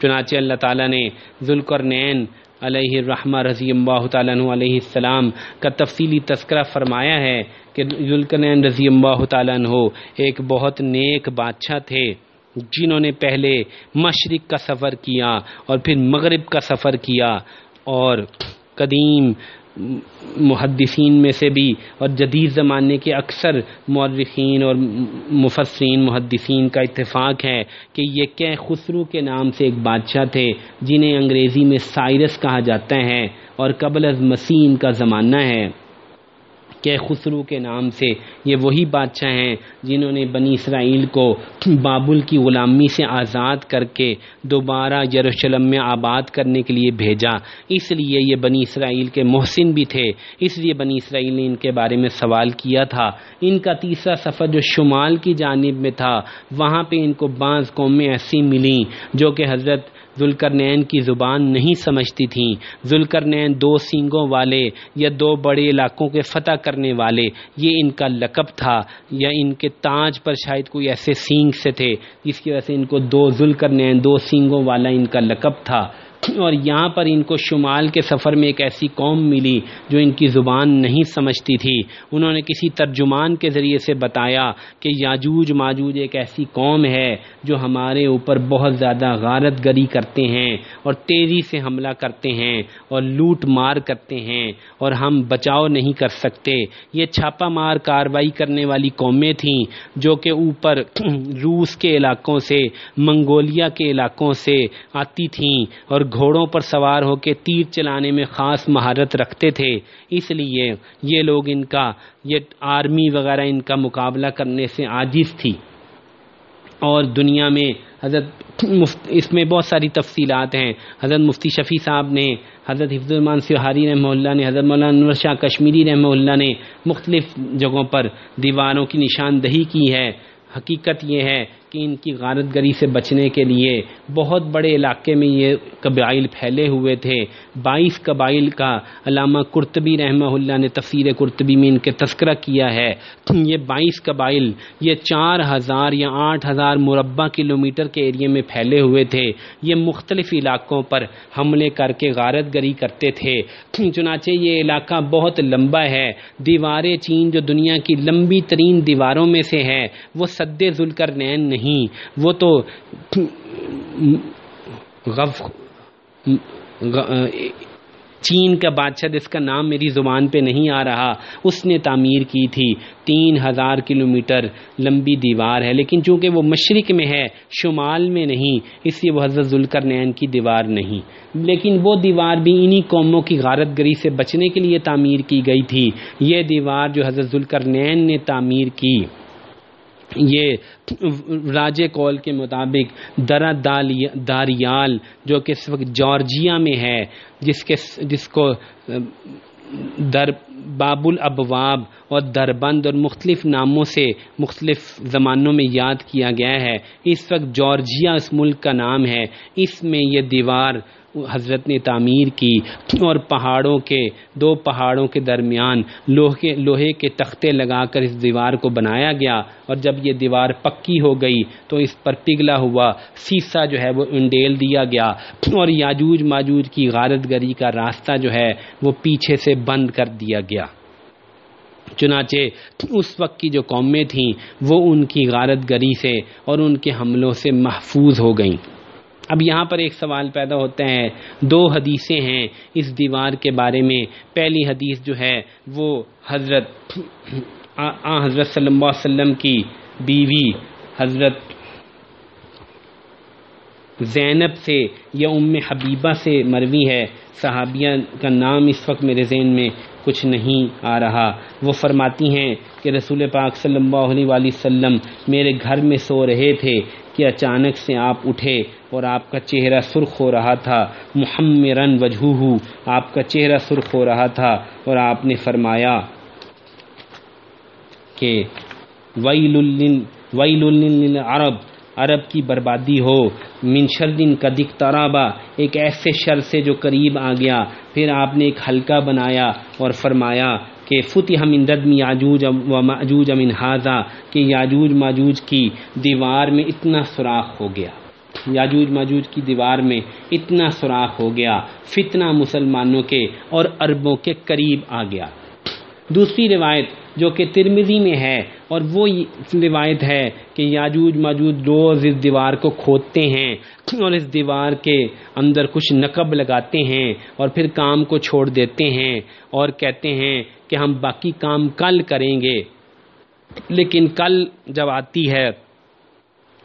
چنانچہ اللہ تعالیٰ نے ذوالکر نین علیہ الرحمہ رضی اللہ تعالیٰ علیہ السلام کا تفصیلی تذکرہ فرمایا ہے کہ ذوالکرنین رضی اللہ تعالیٰ عنہ ایک بہت نیک بادشاہ تھے۔ جنہوں نے پہلے مشرق کا سفر کیا اور پھر مغرب کا سفر کیا اور قدیم محدثین میں سے بھی اور جدید زمانے کے اکثر مورخین اور مفسرین محدثین کا اتفاق ہے کہ یہ کہ خسرو کے نام سے ایک بادشاہ تھے، جنہیں انگریزی میں سائرس کہا جاتا ہے اور قبل از مسیح کا زمانہ ہے۔ کہ خسرو کے نام سے یہ وہی بادشاہ ہیں جنہوں نے بنی اسرائیل کو بابل کی غلامی سے آزاد کر کے دوبارہ یروشلم میں آباد کرنے کے لیے بھیجا۔ اس لیے یہ بنی اسرائیل کے محسن بھی تھے۔ اس لیے بنی اسرائیل نے ان کے بارے میں سوال کیا تھا۔ ان کا تیسرا سفر جو شمال کی جانب میں تھا، وہاں پہ ان کو بعض قومیں ایسی ملیں جو کہ حضرت ذوالکرنین کی زبان نہیں سمجھتی تھیں۔ ذوالکرنین دو سینگوں والے یا دو بڑے علاقوں کے فتح کرنے والے، یہ ان کا لقب تھا، یا ان کے تاج پر شاید کوئی ایسے سینگ سے تھے، جس کی وجہ سے ان کو دو ذوالکرنین، دو سینگوں والا ان کا لقب تھا۔ اور یہاں پر ان کو شمال کے سفر میں ایک ایسی قوم ملی جو ان کی زبان نہیں سمجھتی تھی۔ انہوں نے کسی ترجمان کے ذریعے سے بتایا کہ یاجوج ماجوج ایک ایسی قوم ہے جو ہمارے اوپر بہت زیادہ غارت گری کرتے ہیں اور تیزی سے حملہ کرتے ہیں اور لوٹ مار کرتے ہیں اور ہم بچاؤ نہیں کر سکتے۔ یہ چھاپا مار کاروائی کرنے والی قومیں تھیں جو کہ اوپر روس کے علاقوں سے، منگولیا کے علاقوں سے آتی تھیں اور گھوڑوں پر سوار ہو کے تیر چلانے میں خاص مہارت رکھتے تھے، اس لیے یہ لوگ ان کا، یہ آرمی وغیرہ ان کا مقابلہ کرنے سے عاجز تھی۔ اور دنیا میں حضرت اس میں بہت ساری تفصیلات ہیں۔ حضرت مفتی شفیع صاحب نے، حضرت حفظ الرحمان سہاری رحمہ اللہ نے، حضرت مولانا انور شاہ کشمیری رحمہ اللہ نے مختلف جگہوں پر دیواروں کی نشاندہی کی ہے۔ حقیقت یہ ہے کہ کی غارت گری سے بچنے کے لیے بہت بڑے علاقے میں یہ قبائل پھیلے ہوئے تھے۔ بائیس قبائل کا علامہ کرتبی رحمہ اللہ نے تفسیر کرتبی میں ان کے تذکرہ کیا ہے۔ یہ بائیس قبائل یہ چار ہزار یا آٹھ ہزار مربع کلومیٹر کے ایریے میں پھیلے ہوئے تھے۔ یہ مختلف علاقوں پر حملے کر کے غارت گری کرتے تھے۔ چنانچہ یہ علاقہ بہت لمبا ہے۔ دیواریں چین جو دنیا کی لمبی ترین دیواروں میں سے ہے وہ سد ذلکر نین نہیں نہیں، وہ تو غف چین کا بادشاہ جس کا نام میری زبان پہ نہیں آ رہا، اس نے تعمیر کی تھی۔ تین ہزار کلومیٹر لمبی دیوار ہے، لیکن چونکہ وہ مشرق میں ہے، شمال میں نہیں، اس لیے وہ حضرت ذوالکر نین کی دیوار نہیں۔ لیکن وہ دیوار بھی انہی قوموں کی غارت گری سے بچنے کے لیے تعمیر کی گئی تھی۔ یہ دیوار جو حضرت ذوالکر نین نے تعمیر کی۔ یہ راج کول کے مطابق درا داریال، جو کہ اس وقت جارجیا میں ہے، جس کے جس کو، در باب الابواب اور دربند اور مختلف ناموں سے مختلف زمانوں میں یاد کیا گیا ہے۔ اس وقت جارجیا اس ملک کا نام ہے۔ اس میں یہ دیوار حضرت نے تعمیر کی اور پہاڑوں کے دو پہاڑوں کے درمیان لوہے لوہے کے تختے لگا کر اس دیوار کو بنایا گیا اور جب یہ دیوار پکی ہو گئی تو اس پر پگھلا ہوا سیسا جو ہے وہ انڈیل دیا گیا اور یاجوج ماجوج کی غارت گری کا راستہ جو ہے وہ پیچھے سے بند کر دیا گیا۔ چنانچہ اس وقت کی جو قومیں تھیں وہ ان کی غارت گری سے اور ان کے حملوں سے محفوظ ہو گئیں۔ اب یہاں پر ایک سوال پیدا ہوتا ہے۔ دو حدیثیں ہیں اس دیوار کے بارے میں۔ پہلی حدیث جو ہے وہ حضرت آ حضرت صلی اللہ علیہ وسلم کی بیوی حضرت زینب سے یا ام حبیبہ سے مروی ہے۔ صحابیہ کا نام اس وقت میرے ذہن میں کچھ نہیں آ رہا۔ وہ فرماتی ہیں کہ رسول پاک صلی اللہ علیہ وآلہ وسلم میرے گھر میں سو رہے تھے۔ کہ اچانک سے آپ اٹھے اور آپ کا چہرہ سرخ ہو رہا تھا محمرن وجہ آپ کا چہرہ سرخ ہو رہا تھا اور آپ نے فرمایا کہ ویل ویل عرب عرب کی بربادی ہو، من شردن کا دکھ ترابا ایک ایسے شر سے جو قریب آ گیا۔ پھر آپ نے ایک حلقہ بنایا اور فرمایا کہ فتح من ردم یاجوج و ماجوج من حاضہ کہ یاجوج ماجوج کی دیوار میں اتنا سوراخ ہو گیا۔ یاجوج ماجوج کی دیوار میں اتنا سوراخ ہو گیا، فتنہ مسلمانوں کے اور عربوں کے قریب آ گیا۔ دوسری روایت جو کہ ترمزی میں ہے، اور وہ روایت ہے کہ یاجوج ماجوج روز اس دیوار کو کھودتے ہیں اور اس دیوار کے اندر کچھ نقب لگاتے ہیں اور پھر کام کو چھوڑ دیتے ہیں اور کہتے ہیں کہ ہم باقی کام کل کریں گے۔ لیکن کل جب آتی ہے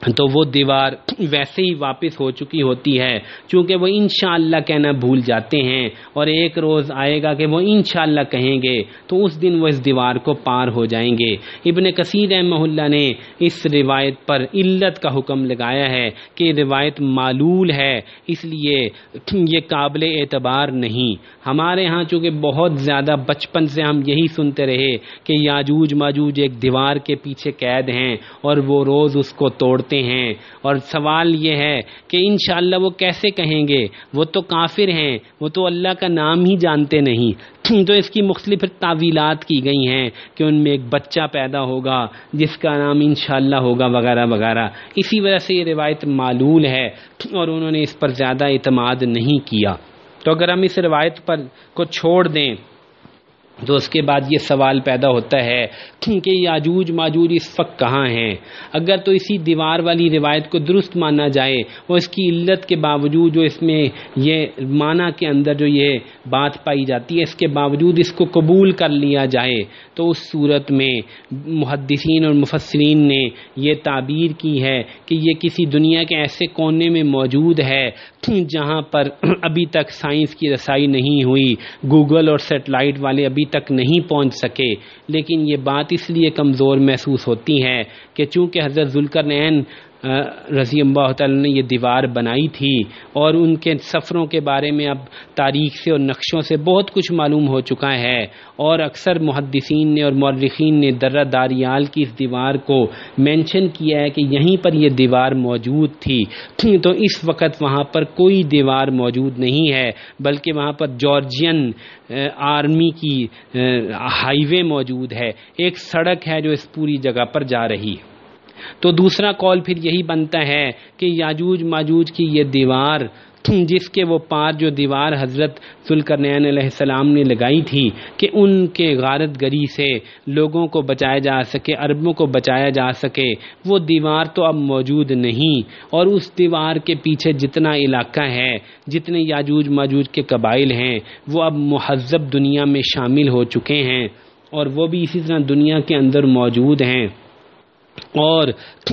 تو وہ دیوار ویسے ہی واپس ہو چکی ہوتی ہے، چونکہ وہ انشاءاللہ کہنا بھول جاتے ہیں۔ اور ایک روز آئے گا کہ وہ انشاءاللہ کہیں گے، تو اس دن وہ اس دیوار کو پار ہو جائیں گے۔ ابن کثیر احمد اللہ نے اس روایت پر علت کا حکم لگایا ہے کہ روایت معلول ہے، اس لیے یہ قابل اعتبار نہیں۔ ہمارے ہاں چونکہ بہت زیادہ بچپن سے ہم یہی سنتے رہے کہ یاجوج ماجوج ایک دیوار کے پیچھے قید ہیں اور وہ روز اس کو توڑ ہیں۔ اور سوال یہ ہے کہ انشاءاللہ وہ کیسے کہیں گے؟ وہ تو کافر ہیں، وہ تو اللہ کا نام ہی جانتے نہیں۔ تو اس کی مختلف تعویلات کی گئی ہیں کہ ان میں ایک بچہ پیدا ہوگا، جس کا نام انشاءاللہ ہوگا وغیرہ وغیرہ۔ اسی وجہ سے یہ روایت معلول ہے اور انہوں نے اس پر زیادہ اعتماد نہیں کیا۔ تو اگر ہم اس روایت پر کو چھوڑ دیں تو اس کے بعد یہ سوال پیدا ہوتا ہے کہ یاجوج ماجوج اس وقت کہاں ہیں؟ اگر تو اسی دیوار والی روایت کو درست مانا جائے اور اس کی علت کے باوجود جو اس میں یہ معنی کے اندر جو یہ بات پائی جاتی ہے، اس کے باوجود اس کو قبول کر لیا جائے، تو اس صورت میں محدثین اور مفسرین نے یہ تعبیر کی ہے کہ یہ کسی دنیا کے ایسے کونے میں موجود ہے جہاں پر ابھی تک سائنس کی رسائی نہیں ہوئی۔ گوگل اور سیٹلائٹ والے ابھی تک نہیں پہنچ سکے۔ لیکن یہ بات اس لیے کمزور محسوس ہوتی ہے کہ چونکہ حضرت ذوالکرنین رضی اللہ تعالیٰ نے یہ دیوار بنائی تھی اور ان کے سفروں کے بارے میں اب تاریخ سے اور نقشوں سے بہت کچھ معلوم ہو چکا ہے اور اکثر محدثین نے اور مورخین نے درہ داریال کی اس دیوار کو مینشن کیا ہے کہ یہیں پر یہ دیوار موجود تھی۔ تو اس وقت وہاں پر کوئی دیوار موجود نہیں ہے، بلکہ وہاں پر جارجین آرمی کی ہائی وے موجود ہے۔ ایک سڑک ہے جو اس پوری جگہ پر جا رہی ہے۔ تو دوسرا کال پھر یہی بنتا ہے کہ یاجوج ماجوج کی یہ دیوار جس کے وہ پار جو دیوار حضرت ذوالکرنین علیہ السلام نے لگائی تھی کہ ان کے غارت گری سے لوگوں کو بچایا جا سکے، عربوں کو بچایا جا سکے، وہ دیوار تو اب موجود نہیں۔ اور اس دیوار کے پیچھے جتنا علاقہ ہے، جتنے یاجوج ماجوج کے قبائل ہیں، وہ اب مہذب دنیا میں شامل ہو چکے ہیں اور وہ بھی اسی طرح دنیا کے اندر موجود ہیں۔ اور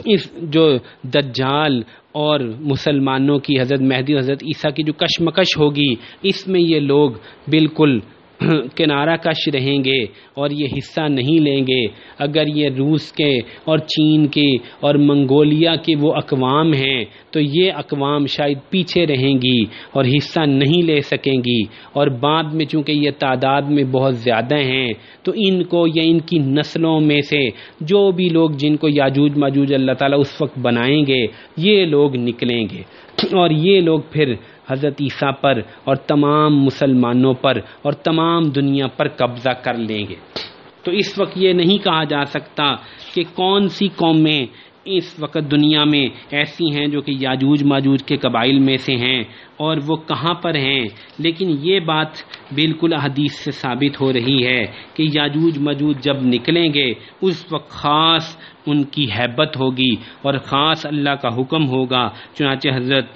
اس جو دجال اور مسلمانوں کی حضرت مہدی حضرت عیسیٰ کی جو کشمکش ہوگی، اس میں یہ لوگ بالکل کنارہ کش رہیں گے اور یہ حصہ نہیں لیں گے۔ اگر یہ روس کے اور چین کے اور منگولیا کے وہ اقوام ہیں، تو یہ اقوام شاید پیچھے رہیں گی اور حصہ نہیں لے سکیں گی۔ اور بعد میں چونکہ یہ تعداد میں بہت زیادہ ہیں، تو ان کو یا ان کی نسلوں میں سے جو بھی لوگ جن کو یاجوج ماجوج اللہ تعالیٰ اس وقت بنائیں گے، یہ لوگ نکلیں گے۔ اور یہ لوگ پھر حضرت عیسیٰ پر اور تمام مسلمانوں پر اور تمام دنیا پر قبضہ کر لیں گے۔ تو اس وقت یہ نہیں کہا جا سکتا کہ کون سی قومیں اس وقت دنیا میں ایسی ہیں جو کہ یاجوج ماجوج کے قبائل میں سے ہیں اور وہ کہاں پر ہیں۔ لیکن یہ بات بالکل حدیث سے ثابت ہو رہی ہے کہ یاجوج ماجوج جب نکلیں گے، اس وقت خاص ان کی حیبت ہوگی اور خاص اللہ کا حکم ہوگا۔ چنانچہ حضرت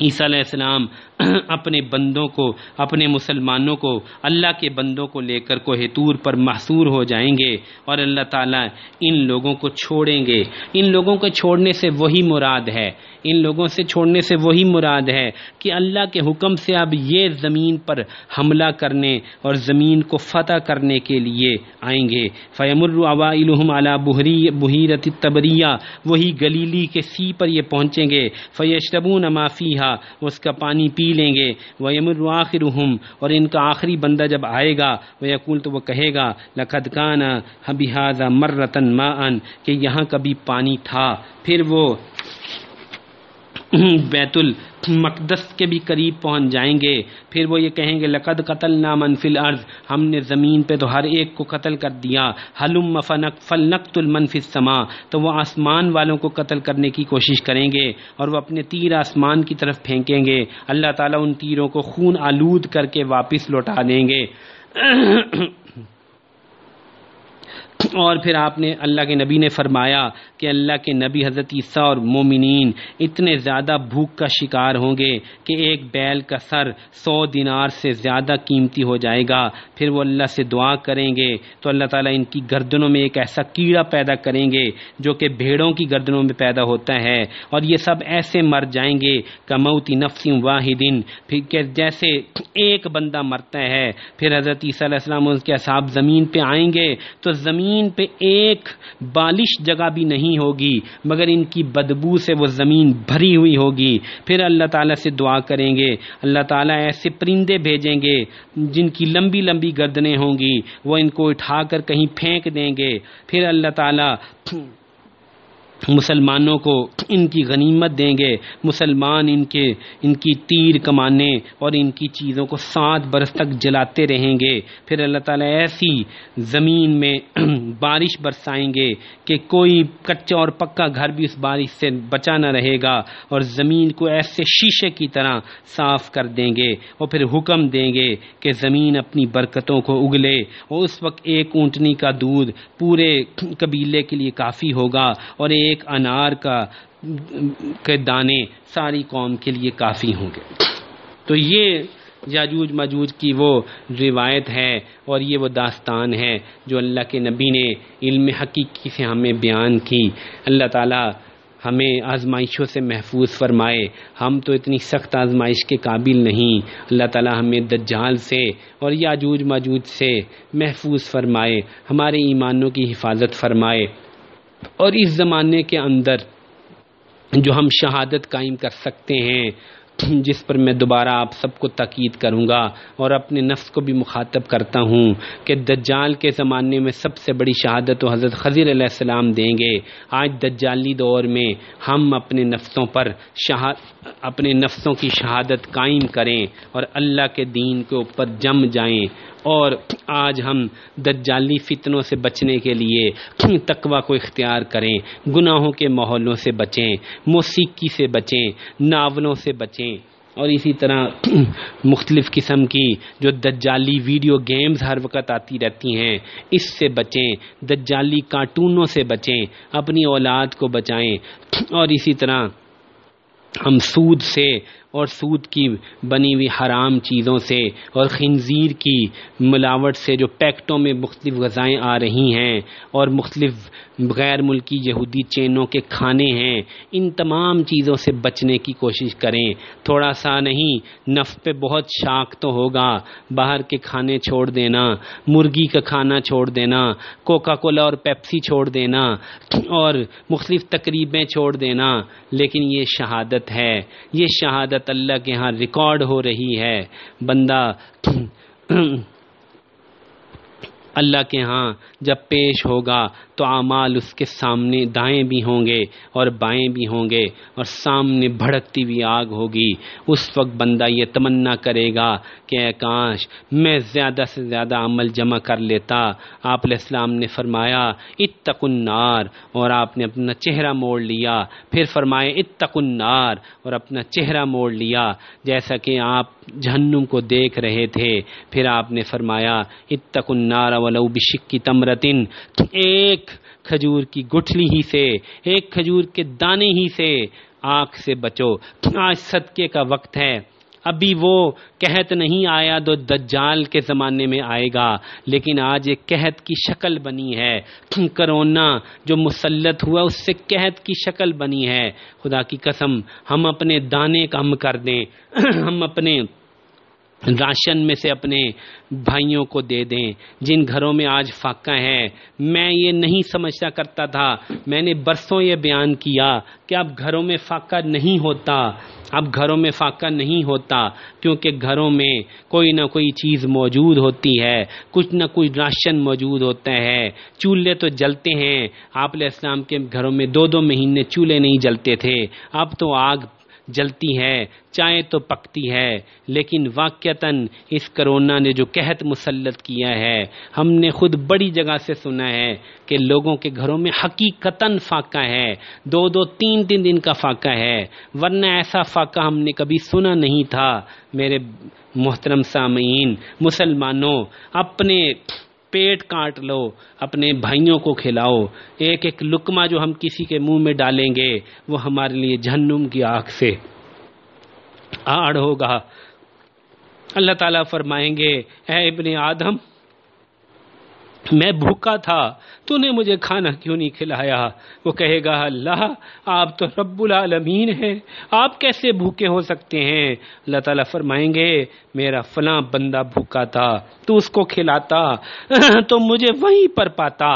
عیسیٰ علیہ السلام اپنے بندوں کو، اپنے مسلمانوں کو، اللہ کے بندوں کو لے کر کوہ طور پر محصور ہو جائیں گے اور اللہ تعالیٰ ان لوگوں کو چھوڑیں گے۔ ان لوگوں کو چھوڑنے سے وہی مراد ہے۔ ان لوگوں سے چھوڑنے سے وہی مراد ہے کہ اللہ کے حکم سے اب یہ زمین پر حملہ کرنے اور زمین کو فتح کرنے کے لیے آئیں گے۔ فیم الروم اعلیٰ بحری بحیرت تبریہ وہی گلیلی کے سی پر یہ پہنچیں گے۔ فیشربون مافیہ اس کا پانی پی جی لیں گے۔ وہ یمر اور ان کا آخری بندہ جب آئے گا وہ یقول تو وہ کہے گا، لقد کان حبی مرتن ما ان کہ یہاں کبھی پانی تھا۔ پھر وہ بیت المقدس کے بھی قریب پہنچ جائیں گے۔ پھر وہ یہ کہیں گے، لقد قتل نا منفل عرض ہم نے زمین پہ تو ہر ایک کو قتل کر دیا۔ حلم فنق فل نقت سما تو وہ آسمان والوں کو قتل کرنے کی کوشش کریں گے اور وہ اپنے تیر آسمان کی طرف پھینکیں گے۔ اللہ تعالیٰ ان تیروں کو خون آلود کر کے واپس لوٹا دیں گے۔ اور پھر آپ نے اللہ کے نبی نے فرمایا کہ اللہ کے نبی حضرت عیسیٰ اور مومنین اتنے زیادہ بھوک کا شکار ہوں گے کہ ایک بیل کا سر سو دینار سے زیادہ قیمتی ہو جائے گا۔ پھر وہ اللہ سے دعا کریں گے۔ تو اللہ تعالیٰ ان کی گردنوں میں ایک ایسا کیڑا پیدا کریں گے جو کہ بھیڑوں کی گردنوں میں پیدا ہوتا ہے۔ اور یہ سب ایسے مر جائیں گے۔ کموتی نفسی واحدین پھر کہ جیسے ایک بندہ مرتا ہے، پھر حضرت عیسیٰ علیہ السلام اس کے حساب زمین پہ آئیں گے۔ تو زمین پہ ایک بالش جگہ بھی نہیں ہوگی، مگر ان کی بدبو سے وہ زمین بھری ہوئی ہوگی۔ پھر اللہ تعالیٰ سے دعا کریں گے۔ اللہ تعالیٰ ایسے پرندے بھیجیں گے جن کی لمبی لمبی گردنیں ہوں گی۔ وہ ان کو اٹھا کر کہیں پھینک دیں گے۔ پھر اللہ تعالیٰ مسلمانوں کو ان کی غنیمت دیں گے۔ مسلمان ان کے، ان کی تیر کمانے اور ان کی چیزوں کو سات برس تک جلاتے رہیں گے۔ پھر اللہ تعالیٰ ایسی زمین میں بارش برسائیں گے کہ کوئی کچا اور پکا گھر بھی اس بارش سے بچا نہ رہے گا اور زمین کو ایسے شیشے کی طرح صاف کر دیں گے اور پھر حکم دیں گے کہ زمین اپنی برکتوں کو اگلے۔ اور اس وقت ایک اونٹنی کا دودھ پورے قبیلے کے لیے کافی ہوگا اور ایک ایک انار کا، کے دانے ساری قوم کے لیے کافی ہوں گے۔ تو یہ یاجوج ماجوج کی وہ روایت ہے اور یہ وہ داستان ہے جو اللہ کے نبی نے علم حقیقی سے ہمیں بیان کی۔ اللہ تعالیٰ ہمیں آزمائشوں سے محفوظ فرمائے۔ ہم تو اتنی سخت آزمائش کے قابل نہیں۔ اللہ تعالیٰ ہمیں دجال سے اور یاجوج ماجوج سے محفوظ فرمائے، ہمارے ایمانوں کی حفاظت فرمائے۔ اور اس زمانے کے اندر جو ہم شہادت قائم کر سکتے ہیں، جس پر میں دوبارہ آپ سب کو تاکید کروں گا اور اپنے نفس کو بھی مخاطب کرتا ہوں کہ دجال کے زمانے میں سب سے بڑی شہادت و حضرت خضیر علیہ السلام دیں گے۔ آج دجالی دور میں ہم اپنے نفسوں پر شہاد اپنے نفسوں کی شہادت قائم کریں اور اللہ کے دین کے اوپر جم جائیں۔ اور آج ہم دجالی فتنوں سے بچنے کے لیے تقوی کو اختیار کریں، گناہوں کے ماحولوں سے بچیں، موسیقی سے بچیں، ناولوں سے بچیں۔ اور اسی طرح مختلف قسم کی جو دجالی ویڈیو گیمز ہر وقت آتی رہتی ہیں، اس سے بچیں، دجالی کارٹونوں سے بچیں، اپنی اولاد کو بچائیں۔ اور اسی طرح ہم سود سے اور سود کی بنی ہوئی حرام چیزوں سے اور خنزیر کی ملاوٹ سے جو پیکٹوں میں مختلف غذائیں آ رہی ہیں اور مختلف غیر ملکی یہودی چینوں کے کھانے ہیں، ان تمام چیزوں سے بچنے کی کوشش کریں۔ تھوڑا سا نہیں، نف پہ بہت شاک تو ہوگا۔ باہر کے کھانے چھوڑ دینا، مرغی کا کھانا چھوڑ دینا کوکا کولا اور پیپسی چھوڑ دینا، اور مختلف تقریبیں چھوڑ دینا۔ لیکن یہ شہادت ہے، یہ شہادت عبادت اللہ کے ہاں ریکارڈ ہو رہی ہے۔ بندہ اللہ کے ہاں جب پیش ہوگا تو اعمال اس کے سامنے دائیں بھی ہوں گے اور بائیں بھی ہوں گے اور سامنے بھڑکتی ہوئی آگ ہوگی۔ اس وقت بندہ یہ تمنا کرے گا کہ اے کاش میں زیادہ سے زیادہ عمل جمع کر لیتا۔ آپ علیہ السلام نے فرمایا اتق النار، اور آپ نے اپنا چہرہ موڑ لیا۔ پھر فرمایا اتق النار، اور اپنا چہرہ موڑ لیا۔ جیسا کہ آپ جہنم کو دیکھ رہے تھے۔ پھر آپ نے فرمایا اتق النار ولو بشک کی تمرتن، ایک کھجور کی گٹھلی ہی سے، ایک کھجور کے دانے ہی سے آنکھ سے بچو۔ آج صدقے کا وقت ہے؟ ابھی وہ قحط نہیں آیا تو دجال کے زمانے میں آئے گا، لیکن آج ایک قحط کی شکل بنی ہے۔ کرونا جو مسلط ہوا اس سے قحط کی شکل بنی ہے۔ خدا کی قسم، ہم اپنے دانے کم کر دیں۔ ہم اپنے راشن میں سے اپنے بھائیوں کو دے دیں۔ جن گھروں میں آج فاقہ ہے، میں یہ نہیں سمجھتا کرتا تھا۔ میں نے برسوں یہ بیان کیا کہ اب گھروں میں فاقہ نہیں ہوتا۔ اب گھروں میں فاقہ نہیں ہوتا، کیونکہ گھروں میں کوئی نہ کوئی چیز موجود ہوتی ہے۔ کچھ نہ کچھ راشن موجود ہوتا ہے چولہے تو جلتے ہیں۔ آپ علیہ السلام کے گھروں میں دو دو مہینے چولہے نہیں جلتے تھے۔ اب تو آگ جلتی ہے چائے تو پکتی ہے لیکن واقعتاً اس کرونا نے جو قحط مسلط کیا ہے، ہم نے خود بڑی جگہ سے سنا ہے کہ لوگوں کے گھروں میں حقیقتاً فاقہ ہے، دو دو تین تین دن کا فاقہ ہے، ورنہ ایسا فاقہ ہم نے کبھی سنا نہیں تھا۔ میرے محترم سامعین، مسلمانوں، اپنے پیٹ کاٹ لو، اپنے بھائیوں کو کھلاؤ۔ ایک ایک لکما جو ہم کسی کے منہ میں ڈالیں گے، وہ ہمارے لیے جہنم کی آنکھ سے آڑ ہوگا۔ اللہ تعالیٰ فرمائیں گے، اے ابن آدم میں بھوکا تھا، تو نے مجھے کھانا کیوں نہیں کھلایا؟ وہ کہے گا، اللہ، آپ تو رب العالمین ہیں، آپ کیسے بھوکے ہو سکتے ہیں؟ اللہ تعالیٰ فرمائیں گے، میرا فلاں بندہ بھوکا تھا، تو اس کو کھلاتا، تو مجھے وہیں پر پاتا۔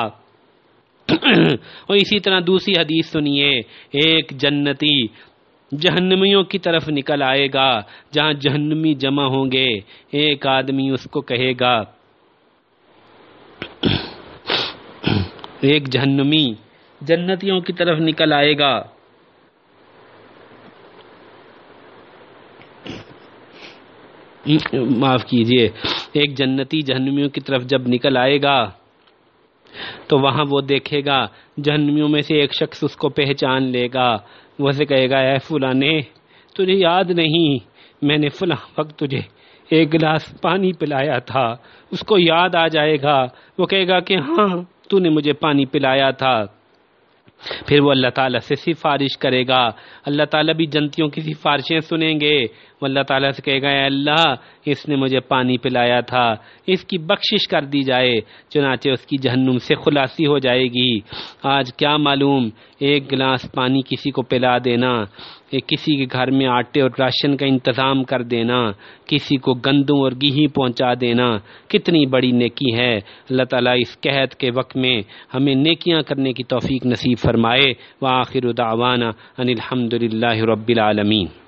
اور اسی طرح دوسری حدیث سنیے، ایک جنتی جہنمیوں کی طرف نکل آئے گا، جہاں جہنمی جمع ہوں گے، ایک آدمی اس کو کہے گا ایک جہنمی جنتیوں کی طرف نکل آئے گا۔ معاف کیجیے۔ ایک جنتی جہنمیوں کی طرف جب نکل آئے گا، تو وہاں وہ دیکھے گا، جہنمیوں میں سے ایک شخص اس کو پہچان لے گا۔ وہ سے کہے گا، اے فلانے تجھے یاد نہیں، میں نے فلاں وقت تجھے ایک گلاس پانی پلایا تھا، اس کو یاد آ جائے گا۔ وہ کہے گا کہ ہاں تو نے مجھے پانی پلایا تھا۔ پھر وہ اللہ تعالیٰ سے سفارش کرے گا۔ اللہ تعالیٰ بھی جنتیوں کی سفارشیں سنیں گے۔ وہ اللہ تعالیٰ سے کہے گا، اے اللہ، اس نے مجھے پانی پلایا تھا، اس کی بخشش کر دی جائے، چنانچہ اس کی جہنم سے خلاصی ہو جائے گی۔ آج کیا معلوم، ایک گلاس پانی کسی کو پلا دینا کسی کے گھر میں آٹے اور راشن کا انتظام کر دینا، کسی کو گندوں اور گھی پہنچا دینا۔ کتنی بڑی نیکی ہے۔ اللہ تعالیٰ اس قحط کے وقت میں ہمیں نیکیاں کرنے کی توفیق نصیب فرمائے۔ وآخر دعوانا ان الحمد للہ رب العالمین۔